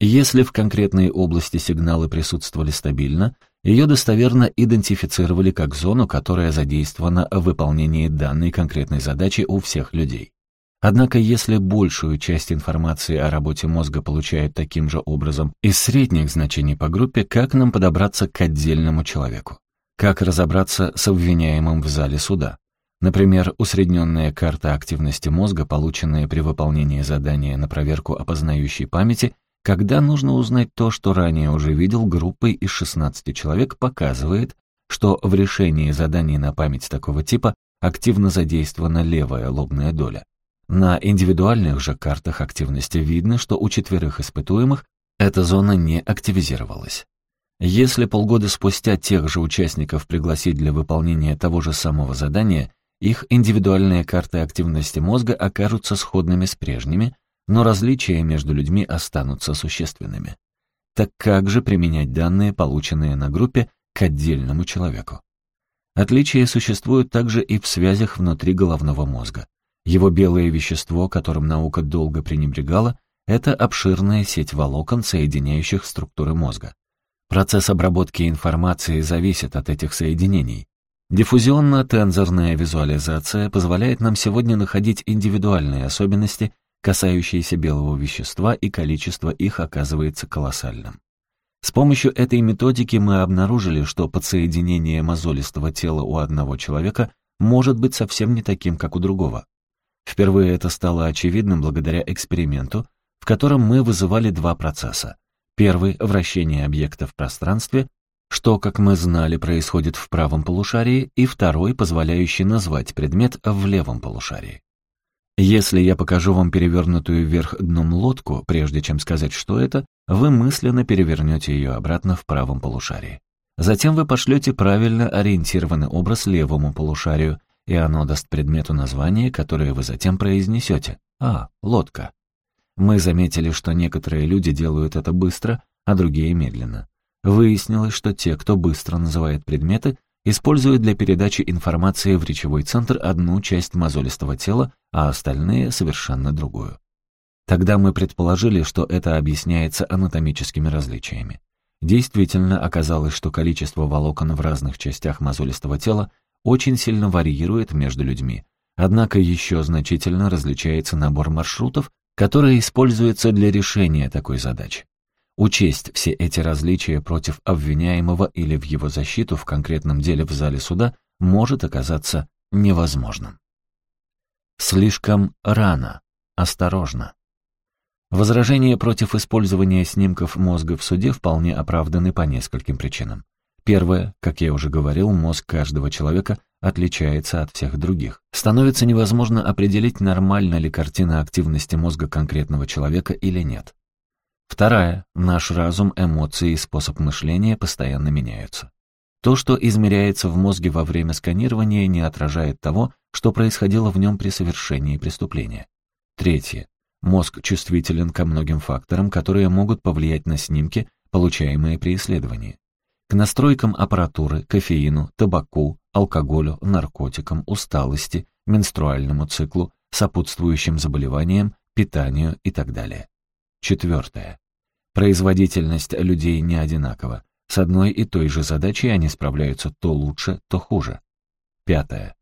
Если в конкретной области сигналы присутствовали стабильно, ее достоверно идентифицировали как зону, которая задействована в выполнении данной конкретной задачи у всех людей. Однако если большую часть информации о работе мозга получают таким же образом из средних значений по группе, как нам подобраться к отдельному человеку? Как разобраться с обвиняемым в зале суда? Например, усредненная карта активности мозга, полученная при выполнении задания на проверку опознающей памяти, когда нужно узнать то, что ранее уже видел группой из 16 человек, показывает, что в решении заданий на память такого типа активно задействована левая лобная доля. На индивидуальных же картах активности видно, что у четверых испытуемых эта зона не активизировалась. Если полгода спустя тех же участников пригласить для выполнения того же самого задания, их индивидуальные карты активности мозга окажутся сходными с прежними, но различия между людьми останутся существенными. Так как же применять данные, полученные на группе, к отдельному человеку? Отличия существуют также и в связях внутри головного мозга. Его белое вещество, которым наука долго пренебрегала, это обширная сеть волокон, соединяющих структуры мозга. Процесс обработки информации зависит от этих соединений. Диффузионно-тензорная визуализация позволяет нам сегодня находить индивидуальные особенности, касающиеся белого вещества, и количество их оказывается колоссальным. С помощью этой методики мы обнаружили, что подсоединение мозолистого тела у одного человека может быть совсем не таким, как у другого. Впервые это стало очевидным благодаря эксперименту, в котором мы вызывали два процесса. Первый — вращение объекта в пространстве, что, как мы знали, происходит в правом полушарии, и второй, позволяющий назвать предмет в левом полушарии. Если я покажу вам перевернутую вверх дном лодку, прежде чем сказать, что это, вы мысленно перевернете ее обратно в правом полушарии. Затем вы пошлете правильно ориентированный образ левому полушарию, и оно даст предмету название, которое вы затем произнесете. А, лодка. Мы заметили, что некоторые люди делают это быстро, а другие медленно. Выяснилось, что те, кто быстро называет предметы, используют для передачи информации в речевой центр одну часть мозолистого тела, а остальные — совершенно другую. Тогда мы предположили, что это объясняется анатомическими различиями. Действительно оказалось, что количество волокон в разных частях мозолистого тела очень сильно варьирует между людьми, однако еще значительно различается набор маршрутов, которые используются для решения такой задачи. Учесть все эти различия против обвиняемого или в его защиту в конкретном деле в зале суда может оказаться невозможным. Слишком рано. Осторожно. Возражения против использования снимков мозга в суде вполне оправданы по нескольким причинам. Первое, как я уже говорил, мозг каждого человека отличается от всех других. Становится невозможно определить, нормальна ли картина активности мозга конкретного человека или нет. Вторая, наш разум, эмоции и способ мышления постоянно меняются. То, что измеряется в мозге во время сканирования, не отражает того, что происходило в нем при совершении преступления. Третье. Мозг чувствителен ко многим факторам, которые могут повлиять на снимки, получаемые при исследовании. К настройкам аппаратуры, кофеину, табаку, алкоголю, наркотикам, усталости, менструальному циклу, сопутствующим заболеваниям, питанию и так далее. Четвертое. Производительность людей не одинакова. С одной и той же задачей они справляются то лучше, то хуже. Пятое.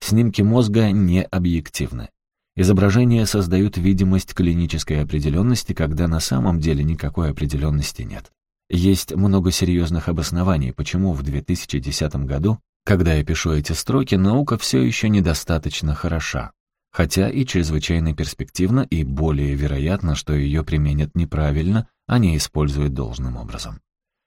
Снимки мозга не объективны. Изображения создают видимость клинической определенности, когда на самом деле никакой определенности нет. Есть много серьезных обоснований, почему в 2010 году, когда я пишу эти строки, наука все еще недостаточно хороша, хотя и чрезвычайно перспективна, и более вероятно, что ее применят неправильно, не используют должным образом.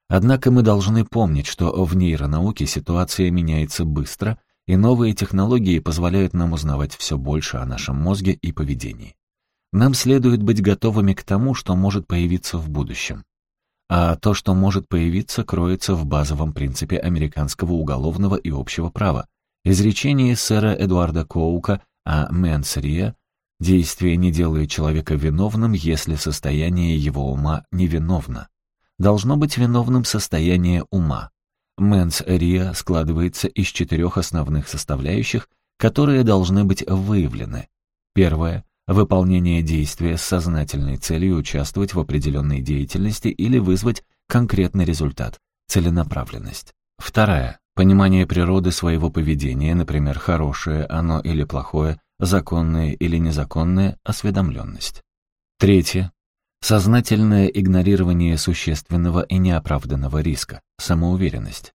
Однако мы должны помнить, что в нейронауке ситуация меняется быстро, и новые технологии позволяют нам узнавать все больше о нашем мозге и поведении. Нам следует быть готовыми к тому, что может появиться в будущем. А то, что может появиться, кроется в базовом принципе американского уголовного и общего права, изречении сэра Эдуарда Коука о менсрия «Действие не делает человека виновным, если состояние его ума невиновно» должно быть виновным состояние ума. Mens rea складывается из четырех основных составляющих, которые должны быть выявлены. Первое — выполнение действия с сознательной целью участвовать в определенной деятельности или вызвать конкретный результат, целенаправленность. Вторая — понимание природы своего поведения, например, хорошее оно или плохое, законное или незаконное, осведомленность. Третье Сознательное игнорирование существенного и неоправданного риска, самоуверенность.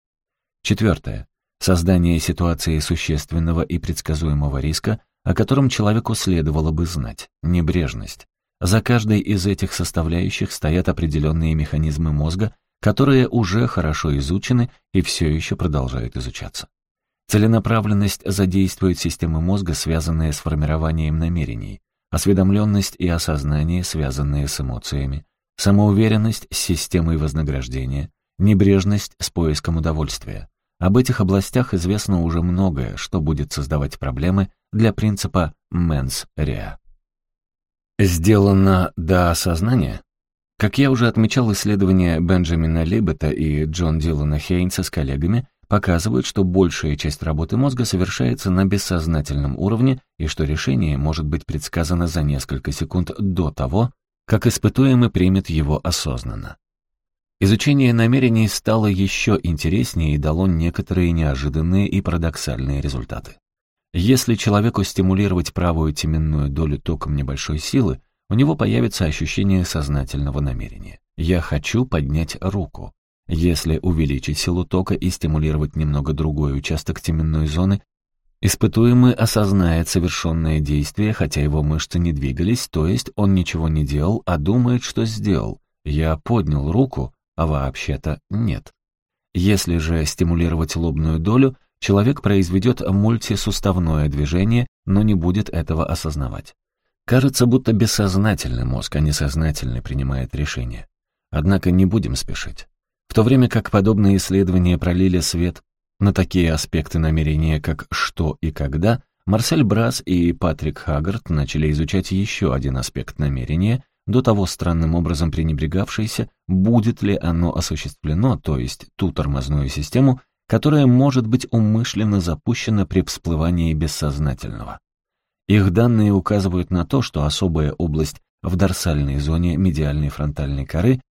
Четвертое. Создание ситуации существенного и предсказуемого риска, о котором человеку следовало бы знать, небрежность. За каждой из этих составляющих стоят определенные механизмы мозга, которые уже хорошо изучены и все еще продолжают изучаться. Целенаправленность задействует системы мозга, связанные с формированием намерений, осведомленность и осознание, связанные с эмоциями, самоуверенность с системой вознаграждения, небрежность с поиском удовольствия. Об этих областях известно уже многое, что будет создавать проблемы для принципа «mens rea». Сделано до осознания? Как я уже отмечал, исследования Бенджамина Либбета и Джон Дилана Хейнса с коллегами показывают, что большая часть работы мозга совершается на бессознательном уровне и что решение может быть предсказано за несколько секунд до того, как испытуемый примет его осознанно. Изучение намерений стало еще интереснее и дало некоторые неожиданные и парадоксальные результаты. Если человеку стимулировать правую теменную долю током небольшой силы, у него появится ощущение сознательного намерения. «Я хочу поднять руку». Если увеличить силу тока и стимулировать немного другой участок теменной зоны, испытуемый осознает совершенное действие, хотя его мышцы не двигались, то есть он ничего не делал, а думает, что сделал. Я поднял руку, а вообще-то нет. Если же стимулировать лобную долю, человек произведет мультисуставное движение, но не будет этого осознавать. Кажется, будто бессознательный мозг, а не сознательный принимает решение. Однако не будем спешить. В то время как подобные исследования пролили свет на такие аспекты намерения, как «что» и «когда», Марсель Брас и Патрик Хаггард начали изучать еще один аспект намерения, до того странным образом пренебрегавшийся, будет ли оно осуществлено, то есть ту тормозную систему, которая может быть умышленно запущена при всплывании бессознательного. Их данные указывают на то, что особая область в дорсальной зоне медиальной фронтальной коры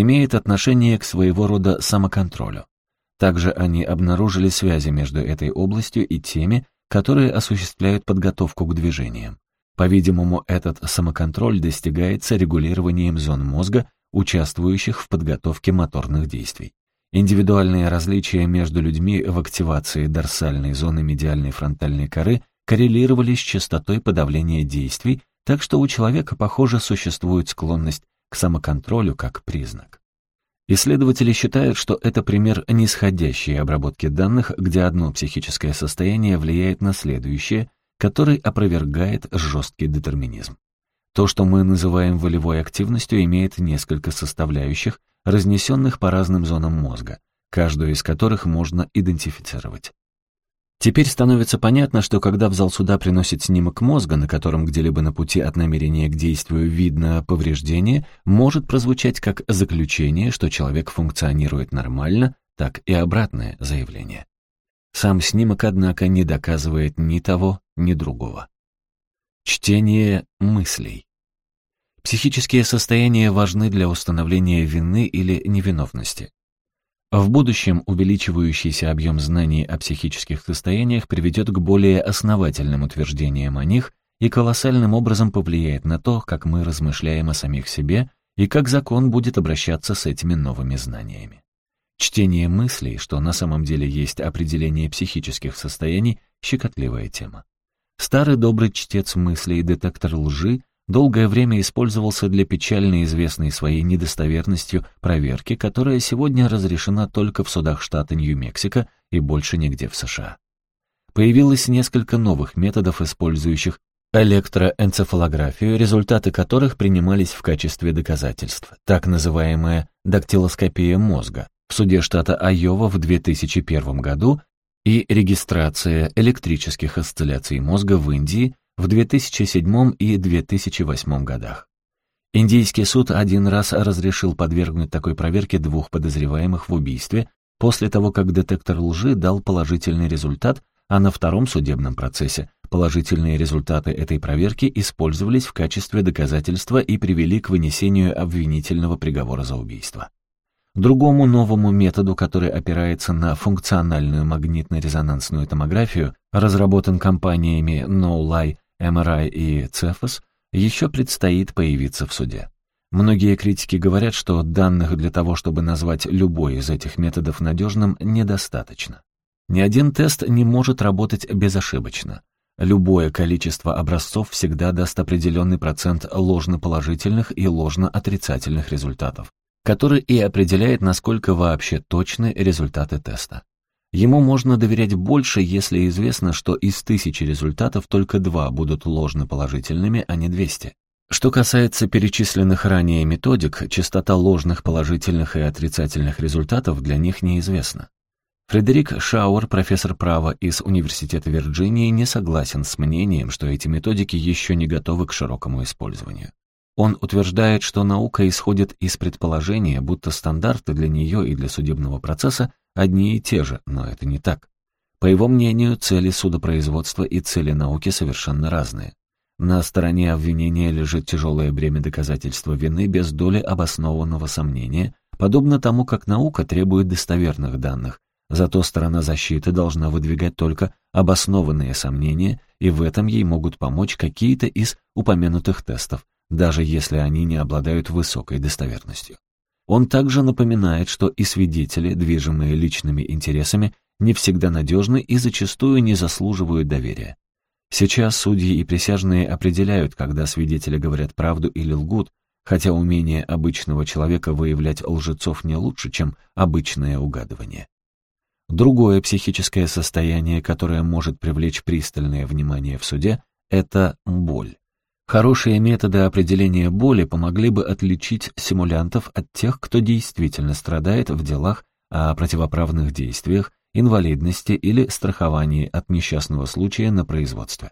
имеет отношение к своего рода самоконтролю. Также они обнаружили связи между этой областью и теми, которые осуществляют подготовку к движениям. По-видимому, этот самоконтроль достигается регулированием зон мозга, участвующих в подготовке моторных действий. Индивидуальные различия между людьми в активации дорсальной зоны медиальной фронтальной коры коррелировали с частотой подавления действий, так что у человека, похоже, существует склонность к самоконтролю как признак. Исследователи считают, что это пример нисходящей обработки данных, где одно психическое состояние влияет на следующее, который опровергает жесткий детерминизм. То, что мы называем волевой активностью, имеет несколько составляющих, разнесенных по разным зонам мозга, каждую из которых можно идентифицировать. Теперь становится понятно, что когда в зал суда приносит снимок мозга, на котором где-либо на пути от намерения к действию видно повреждение, может прозвучать как заключение, что человек функционирует нормально, так и обратное заявление. Сам снимок, однако, не доказывает ни того, ни другого. Чтение мыслей. Психические состояния важны для установления вины или невиновности. В будущем увеличивающийся объем знаний о психических состояниях приведет к более основательным утверждениям о них и колоссальным образом повлияет на то, как мы размышляем о самих себе и как закон будет обращаться с этими новыми знаниями. Чтение мыслей, что на самом деле есть определение психических состояний, щекотливая тема. Старый добрый чтец мыслей, детектор лжи, долгое время использовался для печально известной своей недостоверностью проверки, которая сегодня разрешена только в судах штата Нью-Мексико и больше нигде в США. Появилось несколько новых методов, использующих электроэнцефалографию, результаты которых принимались в качестве доказательств, так называемая дактилоскопия мозга. В суде штата Айова в 2001 году и регистрация электрических осцилляций мозга в Индии в 2007 и 2008 годах. Индийский суд один раз разрешил подвергнуть такой проверке двух подозреваемых в убийстве после того, как детектор лжи дал положительный результат, а на втором судебном процессе положительные результаты этой проверки использовались в качестве доказательства и привели к вынесению обвинительного приговора за убийство. Другому новому методу, который опирается на функциональную магнитно-резонансную томографию, разработан компаниями NoLi, MRI и Cephas, еще предстоит появиться в суде. Многие критики говорят, что данных для того, чтобы назвать любой из этих методов надежным, недостаточно. Ни один тест не может работать безошибочно. Любое количество образцов всегда даст определенный процент ложноположительных и ложноотрицательных результатов который и определяет, насколько вообще точны результаты теста. Ему можно доверять больше, если известно, что из тысячи результатов только два будут ложно-положительными, а не 200. Что касается перечисленных ранее методик, частота ложных положительных и отрицательных результатов для них неизвестна. Фредерик Шауэр, профессор права из Университета Вирджинии, не согласен с мнением, что эти методики еще не готовы к широкому использованию. Он утверждает, что наука исходит из предположения, будто стандарты для нее и для судебного процесса одни и те же, но это не так. По его мнению, цели судопроизводства и цели науки совершенно разные. На стороне обвинения лежит тяжелое бремя доказательства вины без доли обоснованного сомнения, подобно тому, как наука требует достоверных данных, зато сторона защиты должна выдвигать только обоснованные сомнения, и в этом ей могут помочь какие-то из упомянутых тестов, даже если они не обладают высокой достоверностью. Он также напоминает, что и свидетели, движимые личными интересами, не всегда надежны и зачастую не заслуживают доверия. Сейчас судьи и присяжные определяют, когда свидетели говорят правду или лгут, хотя умение обычного человека выявлять лжецов не лучше, чем обычное угадывание. Другое психическое состояние, которое может привлечь пристальное внимание в суде, это боль. Хорошие методы определения боли помогли бы отличить симулянтов от тех, кто действительно страдает в делах о противоправных действиях, инвалидности или страховании от несчастного случая на производстве.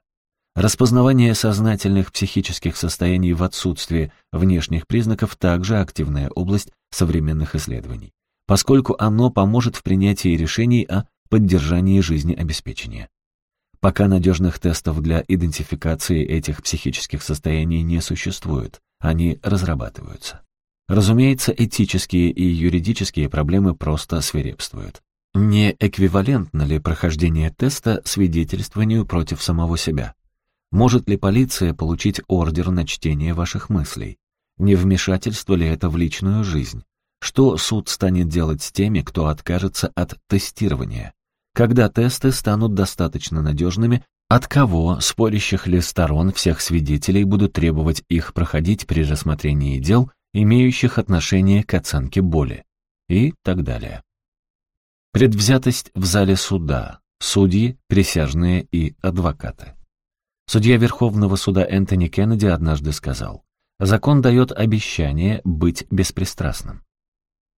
Распознавание сознательных психических состояний в отсутствии внешних признаков также активная область современных исследований, поскольку оно поможет в принятии решений о поддержании жизнеобеспечения. Пока надежных тестов для идентификации этих психических состояний не существует, они разрабатываются. Разумеется, этические и юридические проблемы просто свирепствуют. Не эквивалентно ли прохождение теста свидетельствованию против самого себя? Может ли полиция получить ордер на чтение ваших мыслей? Не вмешательство ли это в личную жизнь? Что суд станет делать с теми, кто откажется от тестирования? Когда тесты станут достаточно надежными, от кого, спорящих ли сторон всех свидетелей, будут требовать их проходить при рассмотрении дел, имеющих отношение к оценке боли? И так далее. Предвзятость в зале суда, судьи, присяжные и адвокаты. Судья Верховного суда Энтони Кеннеди однажды сказал, «Закон дает обещание быть беспристрастным.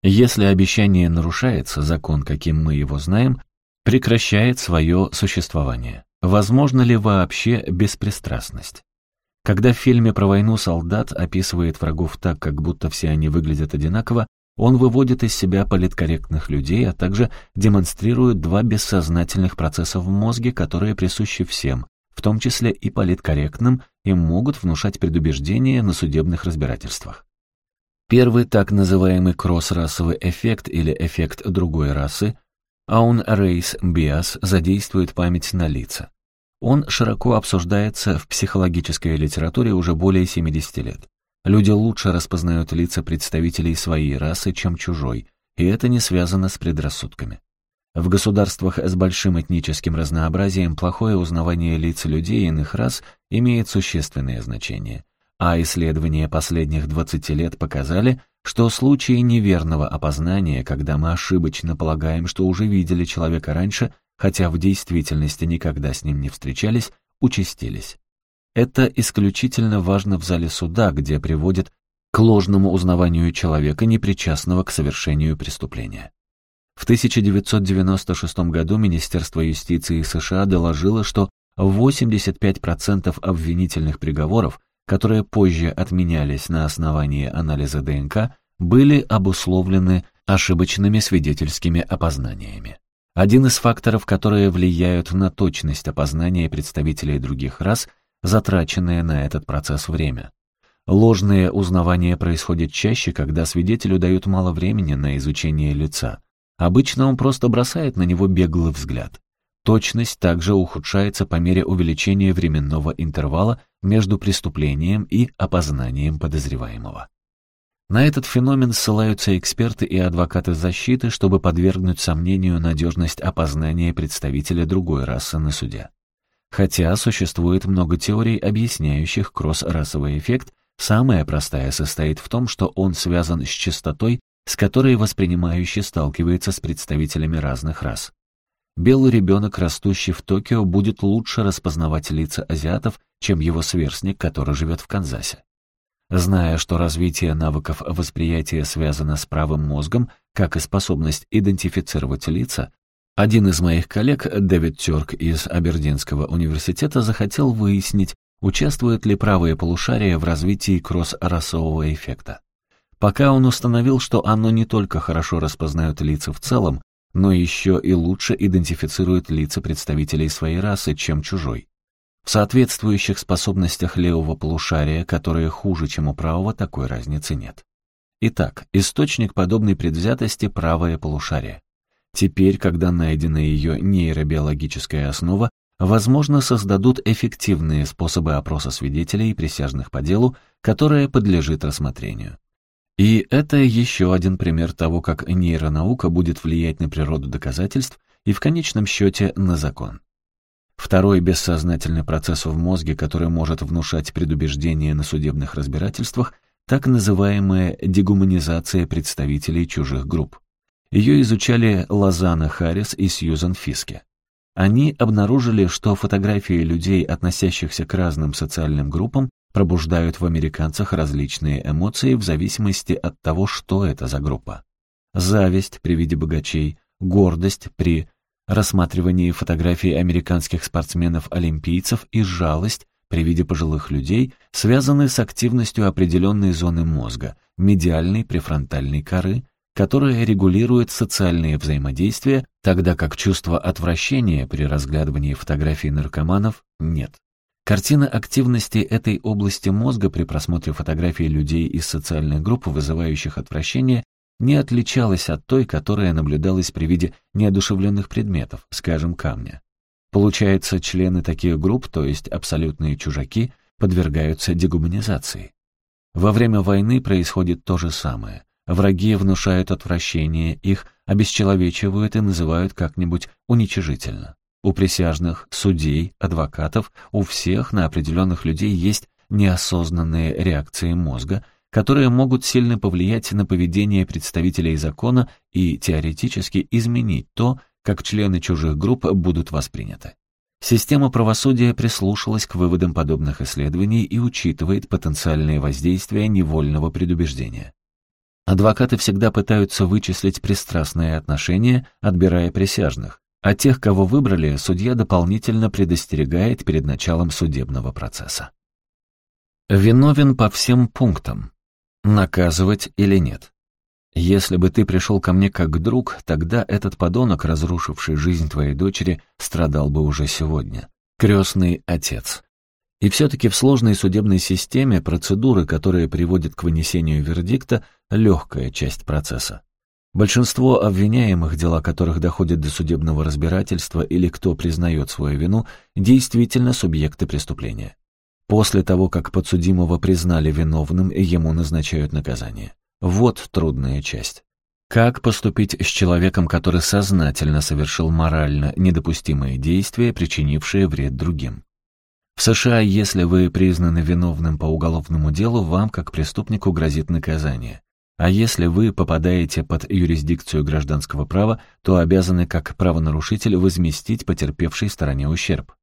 Если обещание нарушается, закон, каким мы его знаем, прекращает свое существование. Возможно ли вообще беспристрастность? Когда в фильме про войну солдат описывает врагов так, как будто все они выглядят одинаково, он выводит из себя политкорректных людей, а также демонстрирует два бессознательных процесса в мозге, которые присущи всем, в том числе и политкорректным, и могут внушать предубеждения на судебных разбирательствах. Первый так называемый кросс-расовый эффект или эффект другой расы, Aun Race Bias, задействует память на лица. Он широко обсуждается в психологической литературе уже более 70 лет. Люди лучше распознают лица представителей своей расы, чем чужой, и это не связано с предрассудками. В государствах с большим этническим разнообразием плохое узнавание лиц людей иных рас имеет существенное значение, а исследования последних 20 лет показали, что случаи неверного опознания, когда мы ошибочно полагаем, что уже видели человека раньше, хотя в действительности никогда с ним не встречались, участились. Это исключительно важно в зале суда, где приводит к ложному узнаванию человека, непричастного к совершению преступления. В 1996 году Министерство юстиции США доложило, что 85% обвинительных приговоров, которые позже отменялись на основании анализа ДНК, были обусловлены ошибочными свидетельскими опознаниями. Один из факторов, которые влияют на точность опознания представителей других рас, затраченное на этот процесс время. Ложное узнавание происходит чаще, когда свидетелю дают мало времени на изучение лица. Обычно он просто бросает на него беглый взгляд. Точность также ухудшается по мере увеличения временного интервала между преступлением и опознанием подозреваемого. На этот феномен ссылаются эксперты и адвокаты защиты, чтобы подвергнуть сомнению надежность опознания представителя другой расы на суде. Хотя существует много теорий, объясняющих кросс-расовый эффект, самая простая состоит в том, что он связан с частотой, с которой воспринимающий сталкивается с представителями разных рас. Белый ребенок, растущий в Токио, будет лучше распознавать лица азиатов, чем его сверстник, который живет в Канзасе. Зная, что развитие навыков восприятия связано с правым мозгом, как и способность идентифицировать лица, один из моих коллег, Дэвид Тёрк из Абердинского университета, захотел выяснить, участвует ли правое полушарие в развитии кросс-расового эффекта. Пока он установил, что оно не только хорошо распознает лица в целом, но еще и лучше идентифицирует лица представителей своей расы, чем чужой. В соответствующих способностях левого полушария, которые хуже, чем у правого, такой разницы нет. Итак, источник подобной предвзятости – правое полушарие. Теперь, когда найдена ее нейробиологическая основа, возможно, создадут эффективные способы опроса свидетелей и присяжных по делу, которое подлежит рассмотрению. И это еще один пример того, как нейронаука будет влиять на природу доказательств и в конечном счете на закон. Второй бессознательный процесс в мозге, который может внушать предубеждение на судебных разбирательствах, так называемая дегуманизация представителей чужих групп. Ее изучали Лозана Харрис и Сьюзан Фиске. Они обнаружили, что фотографии людей, относящихся к разным социальным группам, пробуждают в американцах различные эмоции в зависимости от того, что это за группа. Зависть при виде богачей, гордость при рассматривании фотографий американских спортсменов-олимпийцев и жалость при виде пожилых людей связаны с активностью определенной зоны мозга, медиальной префронтальной коры, которое регулирует социальные взаимодействия, тогда как чувство отвращения при разглядывании фотографий наркоманов нет. Картина активности этой области мозга при просмотре фотографий людей из социальных групп, вызывающих отвращение, не отличалась от той, которая наблюдалась при виде неодушевленных предметов, скажем, камня. Получается, члены таких групп, то есть абсолютные чужаки, подвергаются дегуманизации. Во время войны происходит то же самое. Враги внушают отвращение, их обесчеловечивают и называют как-нибудь уничижительно. У присяжных, судей, адвокатов, у всех на определенных людей есть неосознанные реакции мозга, которые могут сильно повлиять на поведение представителей закона и теоретически изменить то, как члены чужих групп будут восприняты. Система правосудия прислушалась к выводам подобных исследований и учитывает потенциальные воздействия невольного предубеждения. Адвокаты всегда пытаются вычислить пристрастные отношения, отбирая присяжных, а тех, кого выбрали, судья дополнительно предостерегает перед началом судебного процесса. Виновен по всем пунктам. Наказывать или нет? Если бы ты пришел ко мне как друг, тогда этот подонок, разрушивший жизнь твоей дочери, страдал бы уже сегодня. Крестный отец. И все-таки в сложной судебной системе процедуры, которые приводят к вынесению вердикта, легкая часть процесса. Большинство обвиняемых, дела которых доходят до судебного разбирательства или кто признает свою вину, действительно субъекты преступления. После того, как подсудимого признали виновным, ему назначают наказание. Вот трудная часть. Как поступить с человеком, который сознательно совершил морально недопустимые действия, причинившие вред другим? В США, если вы признаны виновным по уголовному делу, вам, как преступнику, грозит наказание. А если вы попадаете под юрисдикцию гражданского права, то обязаны как правонарушитель возместить потерпевшей стороне ущерб.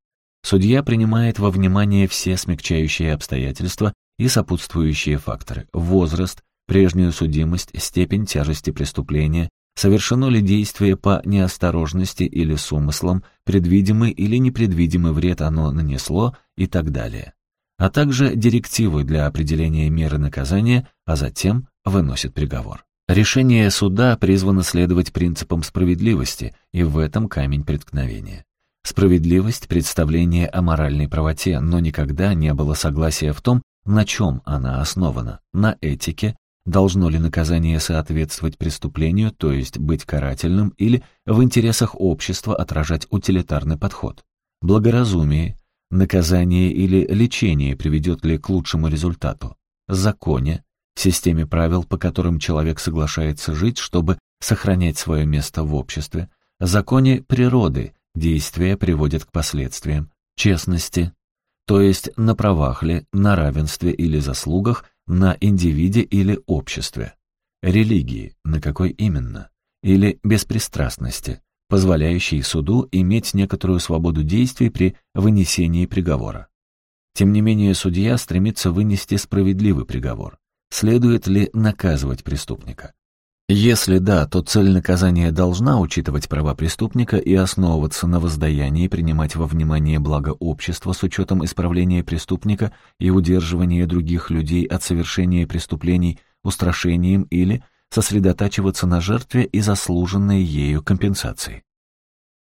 Судья принимает во внимание все смягчающие обстоятельства и сопутствующие факторы – возраст, прежнюю судимость, степень тяжести преступления, совершено ли действие по неосторожности или с умыслом, предвидимый или непредвидимый вред оно нанесло и так далее. А также директивы для определения меры наказания, а затем выносит приговор. Решение суда призвано следовать принципам справедливости, и в этом камень преткновения. Справедливость – представление о моральной правоте, но никогда не было согласия в том, на чем она основана – на этике, Должно ли наказание соответствовать преступлению, то есть быть карательным, или в интересах общества отражать утилитарный подход? Благоразумие, наказание или лечение приведет ли к лучшему результату? Законе, системе правил, по которым человек соглашается жить, чтобы сохранять свое место в обществе, законе природы, действия приводят к последствиям, честности, то есть на правах ли, на равенстве или заслугах, на индивиде или обществе, религии, на какой именно, или беспристрастности, позволяющей суду иметь некоторую свободу действий при вынесении приговора. Тем не менее, судья стремится вынести справедливый приговор. Следует ли наказывать преступника? Если да, то цель наказания должна учитывать права преступника и основываться на воздаянии, принимать во внимание благо общества с учетом исправления преступника и удерживания других людей от совершения преступлений устрашением или сосредотачиваться на жертве и заслуженной ею компенсации.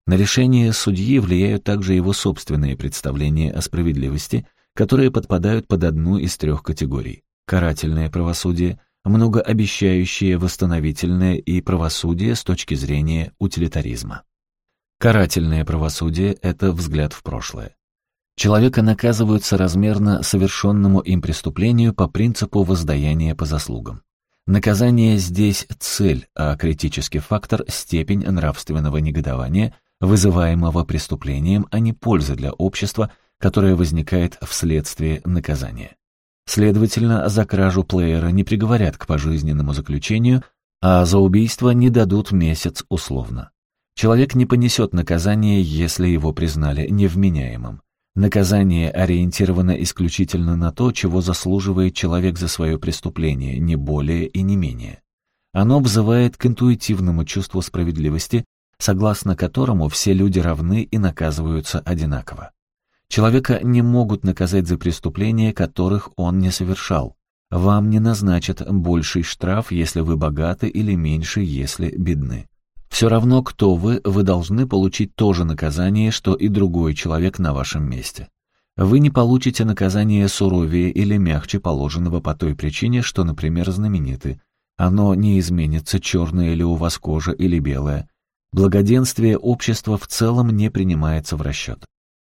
На решение судьи влияют также его собственные представления о справедливости, которые подпадают под одну из трех категорий – карательное правосудие – многообещающее восстановительное и правосудие с точки зрения утилитаризма. Карательное правосудие — это взгляд в прошлое. Человека наказывают соразмерно совершенному им преступлению по принципу воздаяния по заслугам. Наказание здесь цель, а критический фактор — степень нравственного негодования, вызываемого преступлением, а не польза для общества, которая возникает вследствие наказания. Следовательно, за кражу плеера не приговорят к пожизненному заключению, а за убийство не дадут месяц условно. Человек не понесет наказание, если его признали невменяемым. Наказание ориентировано исключительно на то, чего заслуживает человек за свое преступление, не более и не менее. Оно взывает к интуитивному чувству справедливости, согласно которому все люди равны и наказываются одинаково. Человека не могут наказать за преступления, которых он не совершал. вам не назначат больший штраф, если вы богаты, или меньше, если бедны. Все равно, кто вы, вы должны получить то же наказание, что и другой человек на вашем месте. Вы не получите наказание суровее или мягче положенного по той причине, что, например, знамениты. Оно не изменится, черная ли у вас кожа или белая. Благоденствие общества в целом не принимается в расчет.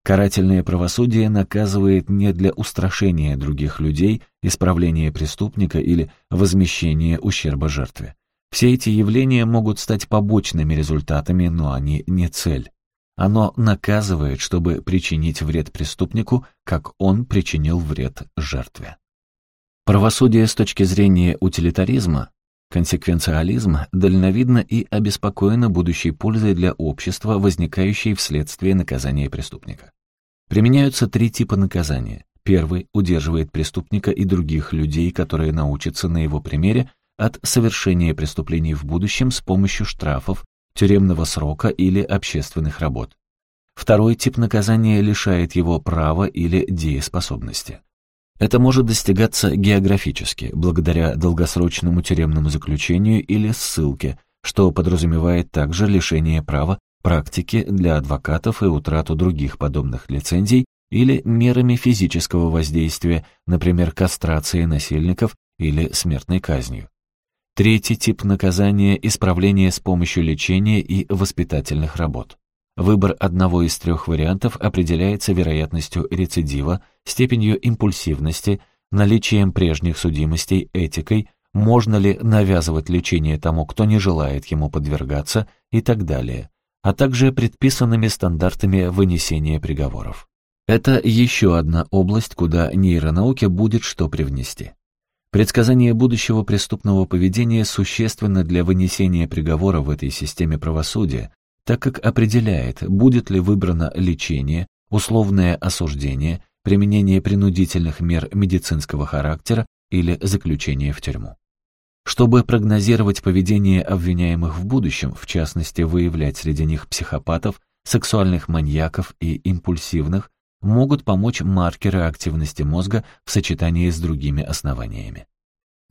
Карательное правосудие наказывает не для устрашения других людей, исправления преступника или возмещения ущерба жертве. Все эти явления могут стать побочными результатами, но они не цель. Оно наказывает, чтобы причинить вред преступнику, как он причинил вред жертве. Правосудие с точки зрения утилитаризма, консеквенциализм, дальновидно и обеспокоено будущей пользой для общества, возникающей вследствие наказания преступника. Применяются три типа наказания. Первый удерживает преступника и других людей, которые научатся на его примере, от совершения преступлений в будущем с помощью штрафов, тюремного срока или общественных работ. Второй тип наказания лишает его права или дееспособности. Это может достигаться географически, благодаря долгосрочному тюремному заключению или ссылке, что подразумевает также лишение права практики для адвокатов и утрату других подобных лицензий или мерами физического воздействия, например, кастрацией насильников или смертной казнью. Третий тип наказания – исправление с помощью лечения и воспитательных работ. Выбор одного из трех вариантов определяется вероятностью рецидива, степенью импульсивности, наличием прежних судимостей, этикой, можно ли навязывать лечение тому, кто не желает ему подвергаться и так далее, а также предписанными стандартами вынесения приговоров. Это еще одна область, куда нейронауке будет что привнести. Предсказание будущего преступного поведения существенно для вынесения приговора в этой системе правосудия, так как определяет, будет ли выбрано лечение, условное осуждение, применение принудительных мер медицинского характера или заключение в тюрьму. Чтобы прогнозировать поведение обвиняемых в будущем, в частности выявлять среди них психопатов, сексуальных маньяков и импульсивных, могут помочь маркеры активности мозга в сочетании с другими основаниями.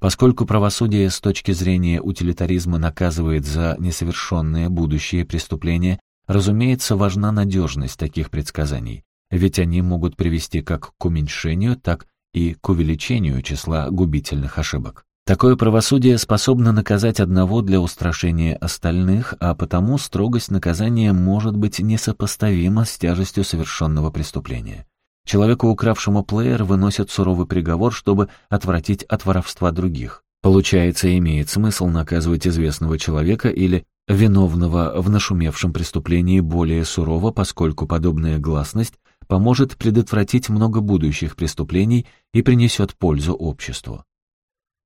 Поскольку правосудие с точки зрения утилитаризма наказывает за несовершенные будущие преступления, разумеется, важна надежность таких предсказаний, ведь они могут привести как к уменьшению, так и к увеличению числа губительных ошибок. Такое правосудие способно наказать одного для устрашения остальных, а потому строгость наказания может быть несопоставима с тяжестью совершенного преступления. Человеку, укравшему плеер, выносят суровый приговор, чтобы отвратить от воровства других. Получается, имеет смысл наказывать известного человека или виновного в нашумевшем преступлении более сурово, поскольку подобная гласность поможет предотвратить много будущих преступлений и принесет пользу обществу.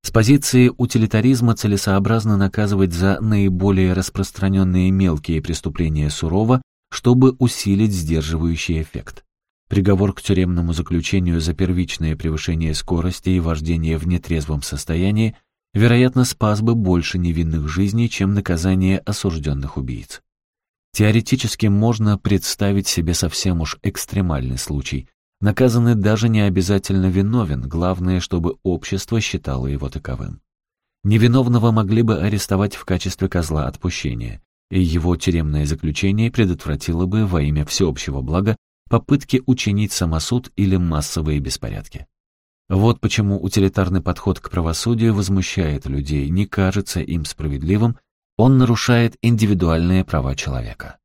С позиции утилитаризма целесообразно наказывать за наиболее распространенные мелкие преступления сурово, чтобы усилить сдерживающий эффект. Приговор к тюремному заключению за первичное превышение скорости и вождение в нетрезвом состоянии, вероятно, спас бы больше невинных жизней, чем наказание осужденных убийц. Теоретически можно представить себе совсем уж экстремальный случай, Наказанный даже не обязательно виновен, главное, чтобы общество считало его таковым. Невиновного могли бы арестовать в качестве козла отпущения, и его тюремное заключение предотвратило бы во имя всеобщего блага попытки учинить самосуд или массовые беспорядки. Вот почему утилитарный подход к правосудию возмущает людей, не кажется им справедливым, он нарушает индивидуальные права человека.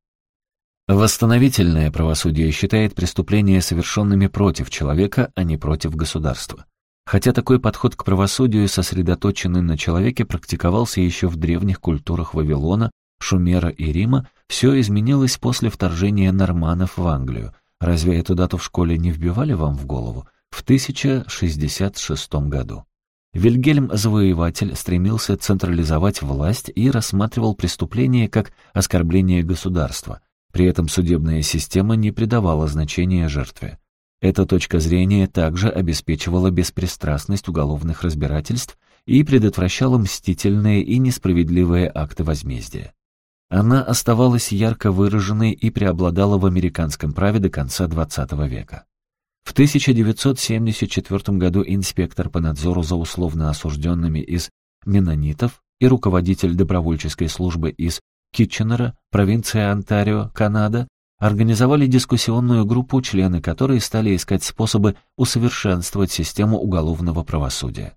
Восстановительное правосудие считает преступления совершенными против человека, а не против государства. Хотя такой подход к правосудию, сосредоточенный на человеке, практиковался еще в древних культурах Вавилона, Шумера и Рима, все изменилось после вторжения норманов в Англию. Разве эту дату в школе не вбивали вам в голову? В 1066 году. Вильгельм Завоеватель стремился централизовать власть и рассматривал преступление как оскорбление государства, при этом судебная система не придавала значения жертве. Эта точка зрения также обеспечивала беспристрастность уголовных разбирательств и предотвращала мстительные и несправедливые акты возмездия. Она оставалась ярко выраженной и преобладала в американском праве до конца XX века. В 1974 году инспектор по надзору за условно осужденными из менонитов и руководитель добровольческой службы из Китченера, провинция Онтарио, Канада, организовали дискуссионную группу, члены которой стали искать способы усовершенствовать систему уголовного правосудия.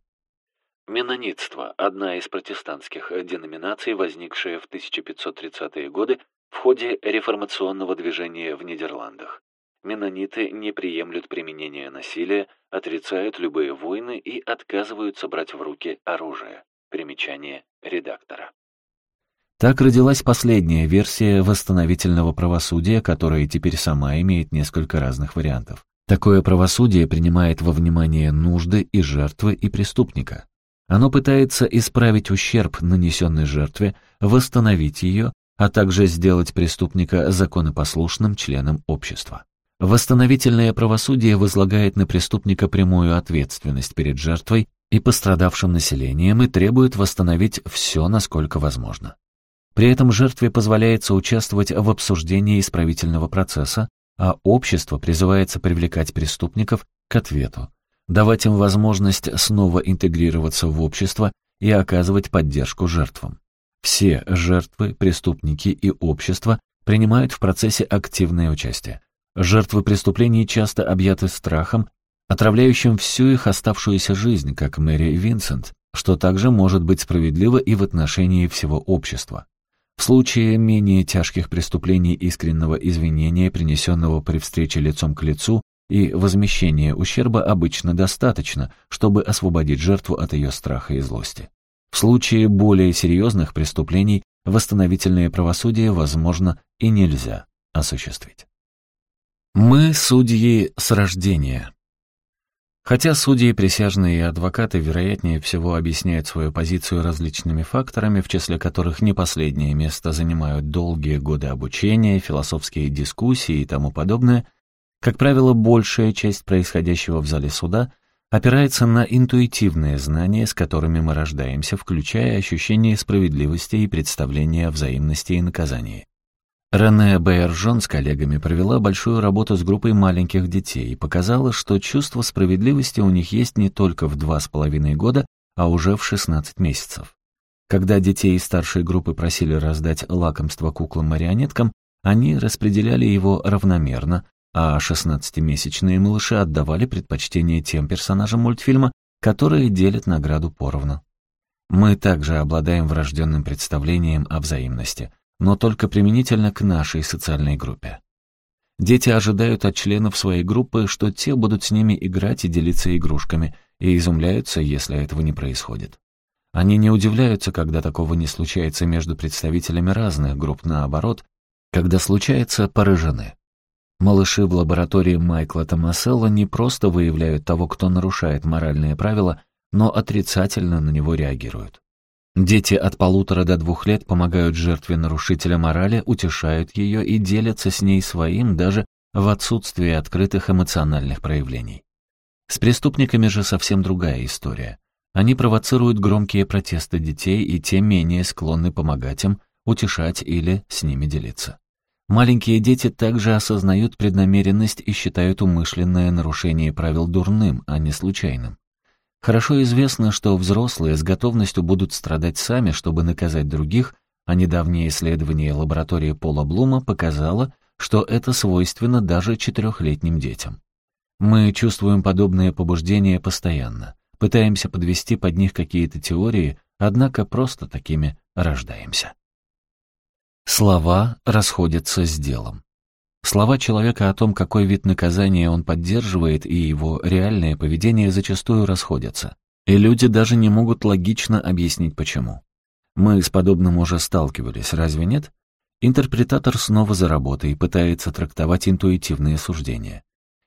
Менонитство – одна из протестантских деноминаций, возникшая в 1530-е годы в ходе реформационного движения в Нидерландах. Менониты не приемлют применения насилия, отрицают любые войны и отказываются брать в руки оружие. Примечание редактора. Так родилась последняя версия восстановительного правосудия, которая теперь сама имеет несколько разных вариантов. Такое правосудие принимает во внимание нужды и жертвы, и преступника. Оно пытается исправить ущерб, нанесенный жертве, восстановить ее, а также сделать преступника законопослушным членом общества. Восстановительное правосудие возлагает на преступника прямую ответственность перед жертвой и пострадавшим населением и требует восстановить все, насколько возможно. При этом жертве позволяется участвовать в обсуждении исправительного процесса, а общество призывается привлекать преступников к ответу, давать им возможность снова интегрироваться в общество и оказывать поддержку жертвам. Все жертвы, преступники и общество принимают в процессе активное участие. Жертвы преступлений часто объяты страхом, отравляющим всю их оставшуюся жизнь, как Мэри Винсент, что также может быть справедливо и в отношении всего общества. В случае менее тяжких преступлений искреннего извинения, принесенного при встрече лицом к лицу, и возмещения ущерба обычно достаточно, чтобы освободить жертву от ее страха и злости. В случае более серьезных преступлений восстановительное правосудие возможно и нельзя осуществить. Мы судьи с рождения. Хотя судьи, присяжные и адвокаты, вероятнее всего, объясняют свою позицию различными факторами, в числе которых не последнее место занимают долгие годы обучения, философские дискуссии и тому подобное, как правило, большая часть происходящего в зале суда опирается на интуитивные знания, с которыми мы рождаемся, включая ощущение справедливости и представление о взаимности и наказании. Рене Бейержон с коллегами провела большую работу с группой маленьких детей и показала, что чувство справедливости у них есть не только в два с половиной года, а уже в 16 месяцев. Когда детей из старшей группы просили раздать лакомство куклам-марионеткам, они распределяли его равномерно, а 16-месячные малыши отдавали предпочтение тем персонажам мультфильма, которые делят награду поровну. Мы также обладаем врожденным представлением о взаимности — но только применительно к нашей социальной группе. Дети ожидают от членов своей группы, что те будут с ними играть и делиться игрушками, и изумляются, если этого не происходит. Они не удивляются, когда такого не случается между представителями разных групп, наоборот, когда случается, поражены. Малыши в лаборатории Майкла Томаселла не просто выявляют того, кто нарушает моральные правила, но отрицательно на него реагируют. Дети от полутора до двух лет помогают жертве нарушителя морали, утешают ее и делятся с ней своим даже в отсутствии открытых эмоциональных проявлений. С преступниками же совсем другая история. Они провоцируют громкие протесты детей и тем менее склонны помогать им, утешать или с ними делиться. Маленькие дети также осознают преднамеренность и считают умышленное нарушение правил дурным, а не случайным. Хорошо известно, что взрослые с готовностью будут страдать сами, чтобы наказать других, а недавнее исследование лаборатории Пола Блума показало, что это свойственно даже четырехлетним детям. Мы чувствуем подобные побуждения постоянно, пытаемся подвести под них какие-то теории, однако просто такими рождаемся. Слова расходятся с делом. Слова человека о том, какой вид наказания он поддерживает, и его реальное поведение зачастую расходятся. И люди даже не могут логично объяснить почему. Мы с подобным уже сталкивались, разве нет? Интерпретатор снова за работой пытается трактовать интуитивные суждения.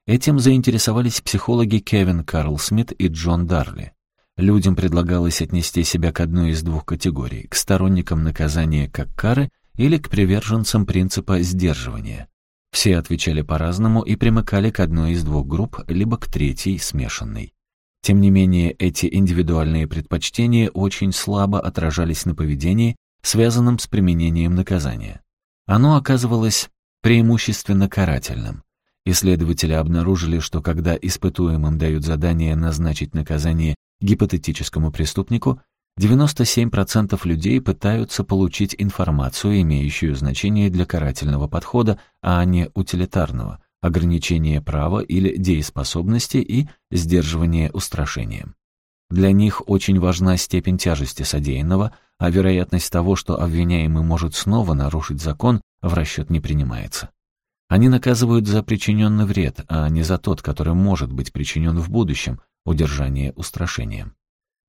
Этим заинтересовались психологи Кевин Карл Смит и Джон Дарли. Людям предлагалось отнести себя к одной из двух категорий, к сторонникам наказания как кары или к приверженцам принципа сдерживания. Все отвечали по-разному и примыкали к одной из двух групп, либо к третьей, смешанной. Тем не менее, эти индивидуальные предпочтения очень слабо отражались на поведении, связанном с применением наказания. Оно оказывалось преимущественно карательным. Исследователи обнаружили, что когда испытуемым дают задание назначить наказание гипотетическому преступнику, 97% людей пытаются получить информацию, имеющую значение для карательного подхода, а не утилитарного, ограничение права или дееспособности и сдерживание устрашением. Для них очень важна степень тяжести содеянного, а вероятность того, что обвиняемый может снова нарушить закон, в расчет не принимается. Они наказывают за причиненный вред, а не за тот, который может быть причинен в будущем, удержание устрашением.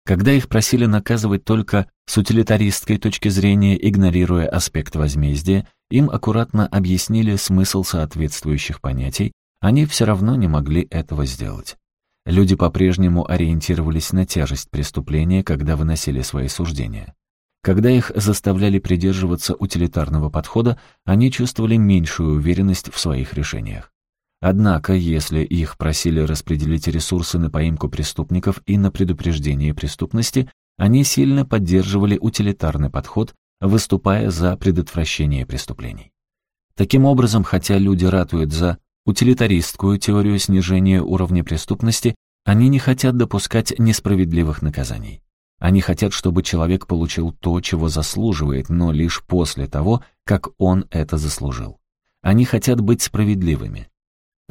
Когда их просили наказывать только с утилитаристской точки зрения, игнорируя аспект возмездия, им аккуратно объяснили смысл соответствующих понятий, они все равно не могли этого сделать. Люди по-прежнему ориентировались на тяжесть преступления, когда выносили свои суждения. Когда их заставляли придерживаться утилитарного подхода, они чувствовали меньшую уверенность в своих решениях. Однако, если их просили распределить ресурсы на поимку преступников и на предупреждение преступности, они сильно поддерживали утилитарный подход, выступая за предотвращение преступлений. Таким образом, хотя люди ратуют за утилитаристскую теорию снижения уровня преступности, они не хотят допускать несправедливых наказаний. Они хотят, чтобы человек получил то, чего заслуживает, но лишь после того, как он это заслужил. Они хотят быть справедливыми.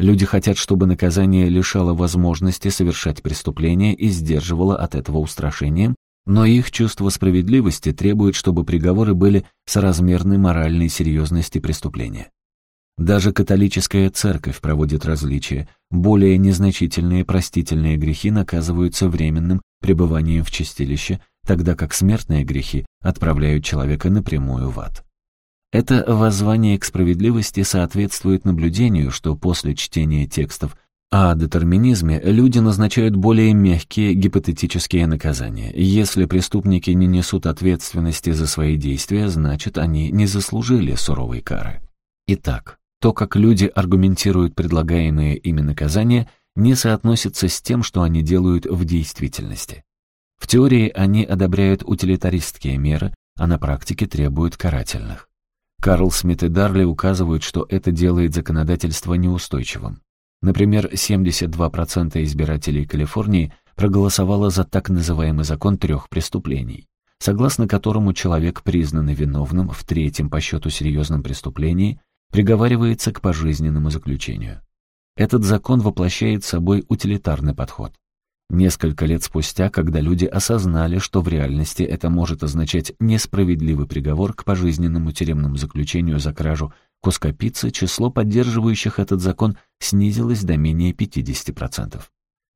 Люди хотят, чтобы наказание лишало возможности совершать преступления и сдерживало от этого устрашением, но их чувство справедливости требует, чтобы приговоры были соразмерны моральной серьезности преступления. Даже католическая церковь проводит различия. Более незначительные простительные грехи наказываются временным пребыванием в чистилище, тогда как смертные грехи отправляют человека напрямую в ад. Это воззвание к справедливости соответствует наблюдению, что после чтения текстов о детерминизме люди назначают более мягкие гипотетические наказания. Если преступники не несут ответственности за свои действия, значит, они не заслужили суровой кары. Итак, то, как люди аргументируют предлагаемые ими наказания, не соотносится с тем, что они делают в действительности. В теории они одобряют утилитаристские меры, а на практике требуют карательных. Карл Смит и Дарли указывают, что это делает законодательство неустойчивым. Например, 72% избирателей Калифорнии проголосовало за так называемый закон трех преступлений, согласно которому человек, признанный виновным в третьем по счету серьезном преступлении, приговаривается к пожизненному заключению. Этот закон воплощает собой утилитарный подход. Несколько лет спустя, когда люди осознали, что в реальности это может означать несправедливый приговор к пожизненному тюремному заключению за кражу куска пиццы, число поддерживающих этот закон снизилось до менее 50%.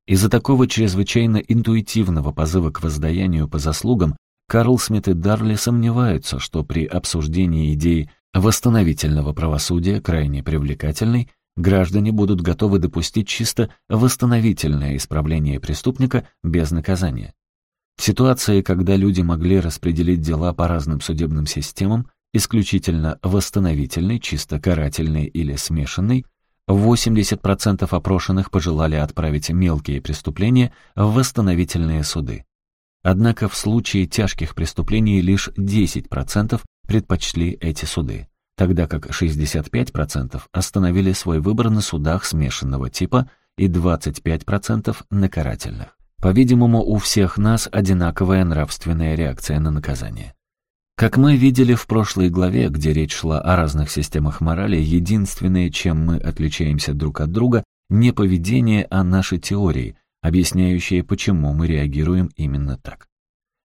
Из-за такого чрезвычайно интуитивного позыва к воздаянию по заслугам Карл Смит и Дарли сомневаются, что при обсуждении идеи восстановительного правосудия, крайне привлекательной, граждане будут готовы допустить чисто восстановительное исправление преступника без наказания. В ситуации, когда люди могли распределить дела по разным судебным системам, исключительно восстановительной, чисто карательной или смешанной, 80% опрошенных пожелали отправить мелкие преступления в восстановительные суды. Однако в случае тяжких преступлений лишь 10% предпочли эти суды, тогда как 65% остановили свой выбор на судах смешанного типа и 25% на карательных. По-видимому, у всех нас одинаковая нравственная реакция на наказание. Как мы видели в прошлой главе, где речь шла о разных системах морали, единственное, чем мы отличаемся друг от друга, не поведение, а наши теории, объясняющие, почему мы реагируем именно так.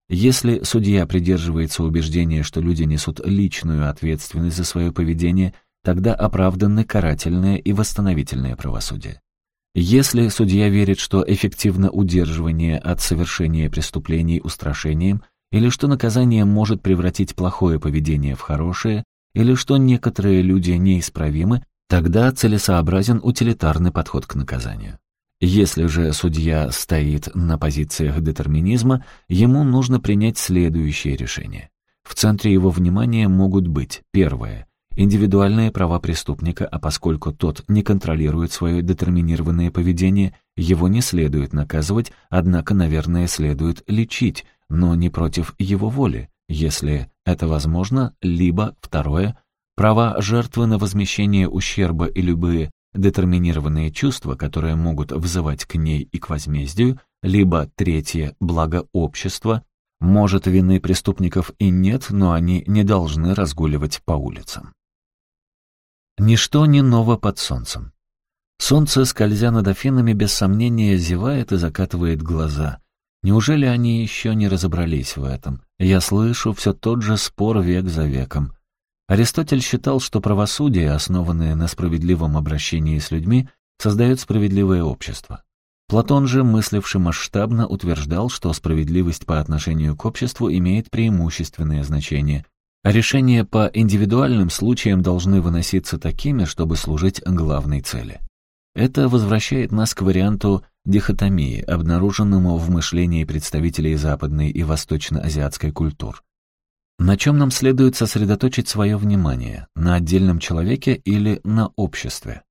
Если судья придерживается убеждения, что люди несут личную ответственность за свое поведение, тогда оправданы карательное и восстановительное правосудие. Если судья верит, что эффективно удерживание от совершения преступлений устрашением, или что наказание может превратить плохое поведение в хорошее, или что некоторые люди неисправимы, тогда целесообразен утилитарный подход к наказанию. Если же судья стоит на позициях детерминизма, ему нужно принять следующее решение. В центре его внимания могут быть первое – индивидуальные права преступника, а поскольку тот не контролирует свое детерминированное поведение, его не следует наказывать, однако, наверное, следует лечить, но не против его воли, если это возможно, либо, второе, права жертвы на возмещение ущерба и любые детерминированные чувства, которые могут вызывать к ней и к возмездию, либо третье – благо общества, может, вины преступников и нет, но они не должны разгуливать по улицам. Ничто не ново под солнцем. Солнце, скользя над Афинами, без сомнения зевает и закатывает глаза. Неужели они еще не разобрались в этом? Я слышу все тот же спор век за веком. Аристотель считал, что правосудие, основанное на справедливом обращении с людьми, создает справедливое общество. Платон же, мысливший масштабно, утверждал, что справедливость по отношению к обществу имеет преимущественное значение, а решения по индивидуальным случаям должны выноситься такими, чтобы служить главной цели. Это возвращает нас к варианту дихотомии, обнаруженному в мышлении представителей западной и восточно-азиатской культур. На чем нам следует сосредоточить свое внимание? На отдельном человеке или на обществе?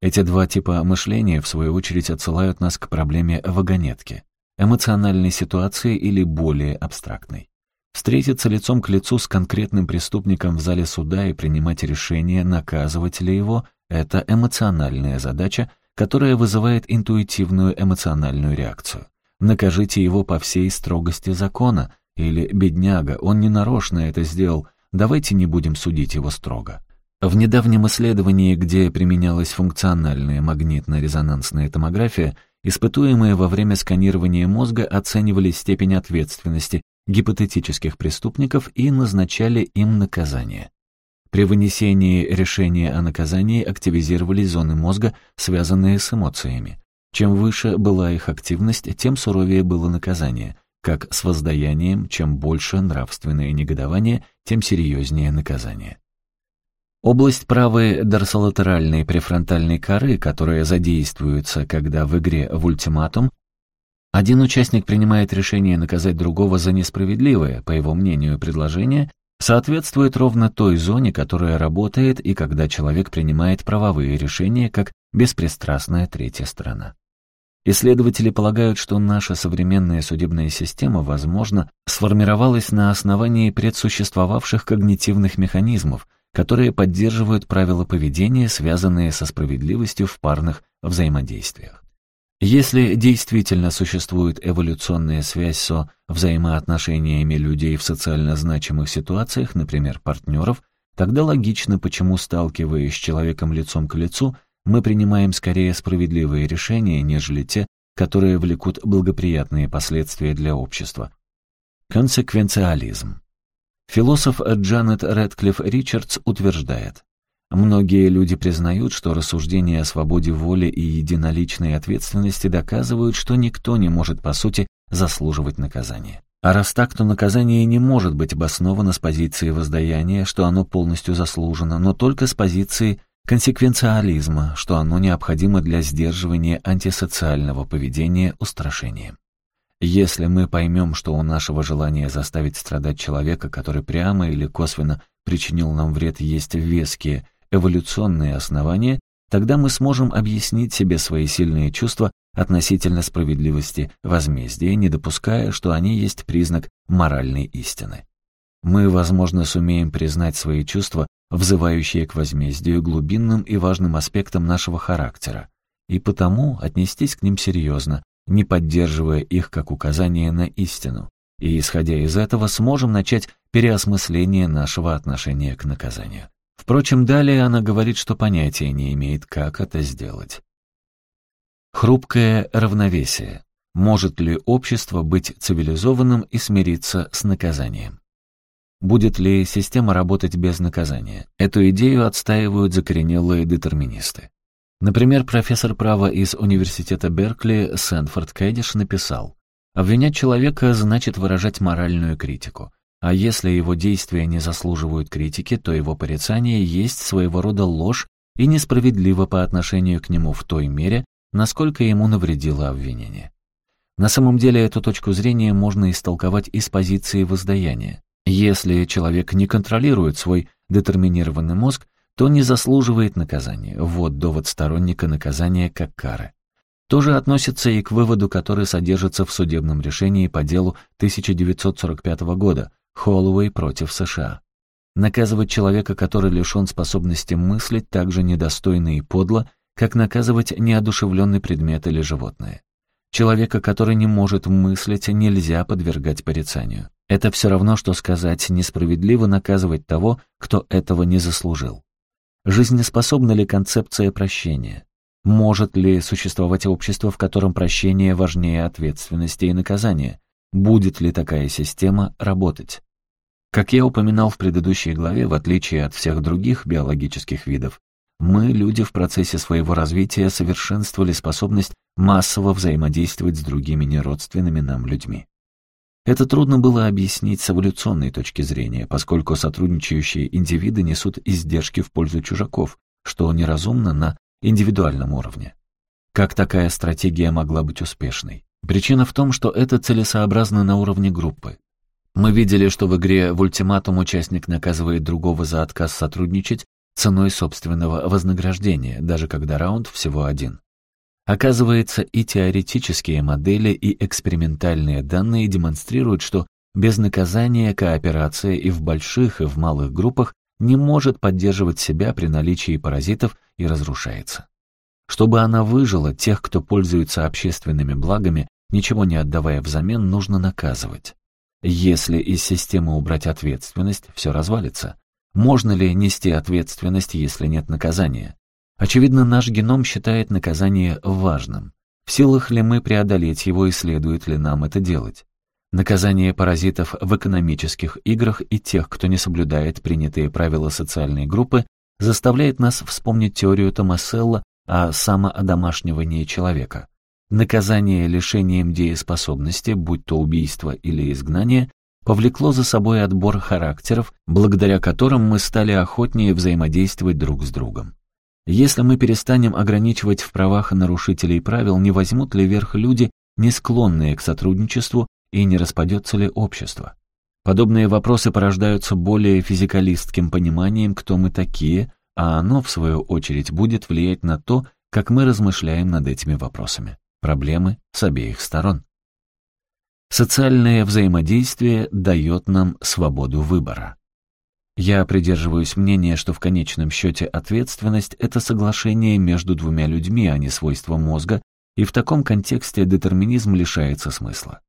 Эти два типа мышления, в свою очередь, отсылают нас к проблеме вагонетки, эмоциональной ситуации или более абстрактной. Встретиться лицом к лицу с конкретным преступником в зале суда и принимать решение, наказывать ли его, это эмоциональная задача, которая вызывает интуитивную эмоциональную реакцию. Накажите его по всей строгости закона, или «бедняга, он не нарочно это сделал, давайте не будем судить его строго». В недавнем исследовании, где применялась функциональная магнитно-резонансная томография, испытуемые во время сканирования мозга оценивали степень ответственности гипотетических преступников и назначали им наказание. При вынесении решения о наказании активизировались зоны мозга, связанные с эмоциями. Чем выше была их активность, тем суровее было наказание, как с воздаянием, чем больше нравственное негодование, тем серьезнее наказание. Область правой дорсолатеральной префронтальной коры, которая задействуется, когда в игре в ультиматум один участник принимает решение наказать другого за несправедливое, по его мнению, предложение, соответствует ровно той зоне, которая работает и когда человек принимает правовые решения как беспристрастная третья сторона. Исследователи полагают, что наша современная судебная система, возможно, сформировалась на основании предсуществовавших когнитивных механизмов, которые поддерживают правила поведения, связанные со справедливостью в парных взаимодействиях. Если действительно существует эволюционная связь со взаимоотношениями людей в социально значимых ситуациях, например, партнеров, тогда логично, почему, сталкиваясь с человеком лицом к лицу, мы принимаем скорее справедливые решения, нежели те, которые влекут благоприятные последствия для общества. Консеквенциализм. Философ Джанет Рэдклифф Ричардс утверждает, Многие люди признают, что рассуждения о свободе воли и единоличной ответственности доказывают, что никто не может, по сути, заслуживать наказания. А раз так, то наказание не может быть обосновано с позиции воздаяния, что оно полностью заслужено, но только с позиции консеквенциализма, что оно необходимо для сдерживания антисоциального поведения устрашением. Если мы поймем, что у нашего желания заставить страдать человека, который прямо или косвенно причинил нам вред, есть веские эволюционные основания, тогда мы сможем объяснить себе свои сильные чувства относительно справедливости возмездия, не допуская, что они есть признак моральной истины. Мы, возможно, сумеем признать свои чувства взывающие к возмездию, глубинным и важным аспектам нашего характера, и потому отнестись к ним серьезно, не поддерживая их как указание на истину, и, исходя из этого, сможем начать переосмысление нашего отношения к наказанию. Впрочем, далее она говорит, что понятия не имеет, как это сделать. Хрупкое равновесие. Может ли общество быть цивилизованным и смириться с наказанием? Будет ли система работать без наказания? Эту идею отстаивают закоренелые детерминисты. Например, профессор права из университета Беркли Сэнфорд Кэдиш написал, «Обвинять человека значит выражать моральную критику, а если его действия не заслуживают критики, то его порицание есть своего рода ложь и несправедливо по отношению к нему в той мере, насколько ему навредило обвинение». На самом деле эту точку зрения можно истолковать из позиции воздаяния. Если человек не контролирует свой детерминированный мозг, то не заслуживает наказания. Вот довод сторонника наказания как кары. То же относится и к выводу, который содержится в судебном решении по делу 1945 года Холлоуэй против США. Наказывать человека, который лишен способности мыслить, так же недостойно и подло, как наказывать неодушевленный предмет или животное. Человека, который не может мыслить, нельзя подвергать порицанию. Это все равно, что сказать несправедливо наказывать того, кто этого не заслужил. Жизнеспособна ли концепция прощения? Может ли существовать общество, в котором прощение важнее ответственности и наказания? Будет ли такая система работать? Как я упоминал в предыдущей главе, в отличие от всех других биологических видов, мы, люди, в процессе своего развития совершенствовали способность массово взаимодействовать с другими неродственными нам людьми. Это трудно было объяснить с эволюционной точки зрения, поскольку сотрудничающие индивиды несут издержки в пользу чужаков, что неразумно на индивидуальном уровне. Как такая стратегия могла быть успешной? Причина в том, что это целесообразно на уровне группы. Мы видели, что в игре в ультиматум участник наказывает другого за отказ сотрудничать ценой собственного вознаграждения, даже когда раунд всего один. Оказывается, и теоретические модели, и экспериментальные данные демонстрируют, что без наказания кооперация и в больших, и в малых группах не может поддерживать себя при наличии паразитов и разрушается. Чтобы она выжила, тех, кто пользуется общественными благами, ничего не отдавая взамен, нужно наказывать. Если из системы убрать ответственность, все развалится. Можно ли нести ответственность, если нет наказания? Очевидно, наш геном считает наказание важным. В силах ли мы преодолеть его и следует ли нам это делать? Наказание паразитов в экономических играх и тех, кто не соблюдает принятые правила социальной группы, заставляет нас вспомнить теорию Томаселла о самоодомашнивании человека. Наказание лишением дееспособности, будь то убийство или изгнание, повлекло за собой отбор характеров, благодаря которым мы стали охотнее взаимодействовать друг с другом. Если мы перестанем ограничивать в правах нарушителей правил, не возьмут ли верх люди, не склонные к сотрудничеству, и не распадется ли общество? Подобные вопросы порождаются более физикалистским пониманием, кто мы такие, а оно, в свою очередь, будет влиять на то, как мы размышляем над этими вопросами. Проблемы с обеих сторон. Социальное взаимодействие дает нам свободу выбора. Я придерживаюсь мнения, что в конечном счете ответственность — это соглашение между двумя людьми, а не свойство мозга, и в таком контексте детерминизм лишается смысла.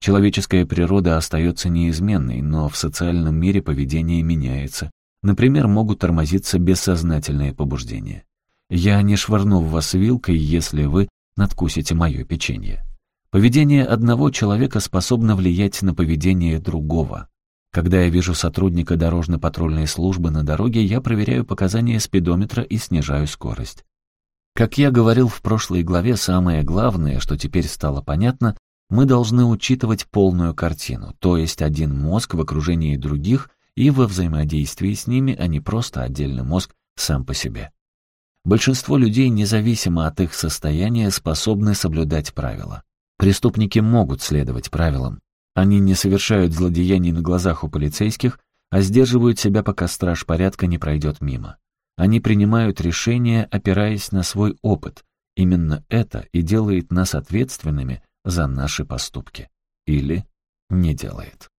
Человеческая природа остается неизменной, но в социальном мире поведение меняется. Например, могут тормозиться бессознательные побуждения. Я не швырну в вас вилкой, если вы надкусите мое печенье. Поведение одного человека способно влиять на поведение другого. Когда я вижу сотрудника дорожно-патрульной службы на дороге, я проверяю показания спидометра и снижаю скорость. Как я говорил в прошлой главе, самое главное, что теперь стало понятно, мы должны учитывать полную картину, то есть один мозг в окружении других и во взаимодействии с ними, а не просто отдельный мозг сам по себе. Большинство людей, независимо от их состояния, способны соблюдать правила. Преступники могут следовать правилам, они не совершают злодеяний на глазах у полицейских, а сдерживают себя, пока страж порядка не пройдет мимо. Они принимают решения, опираясь на свой опыт. Именно это и делает нас ответственными за наши поступки. Или не делает.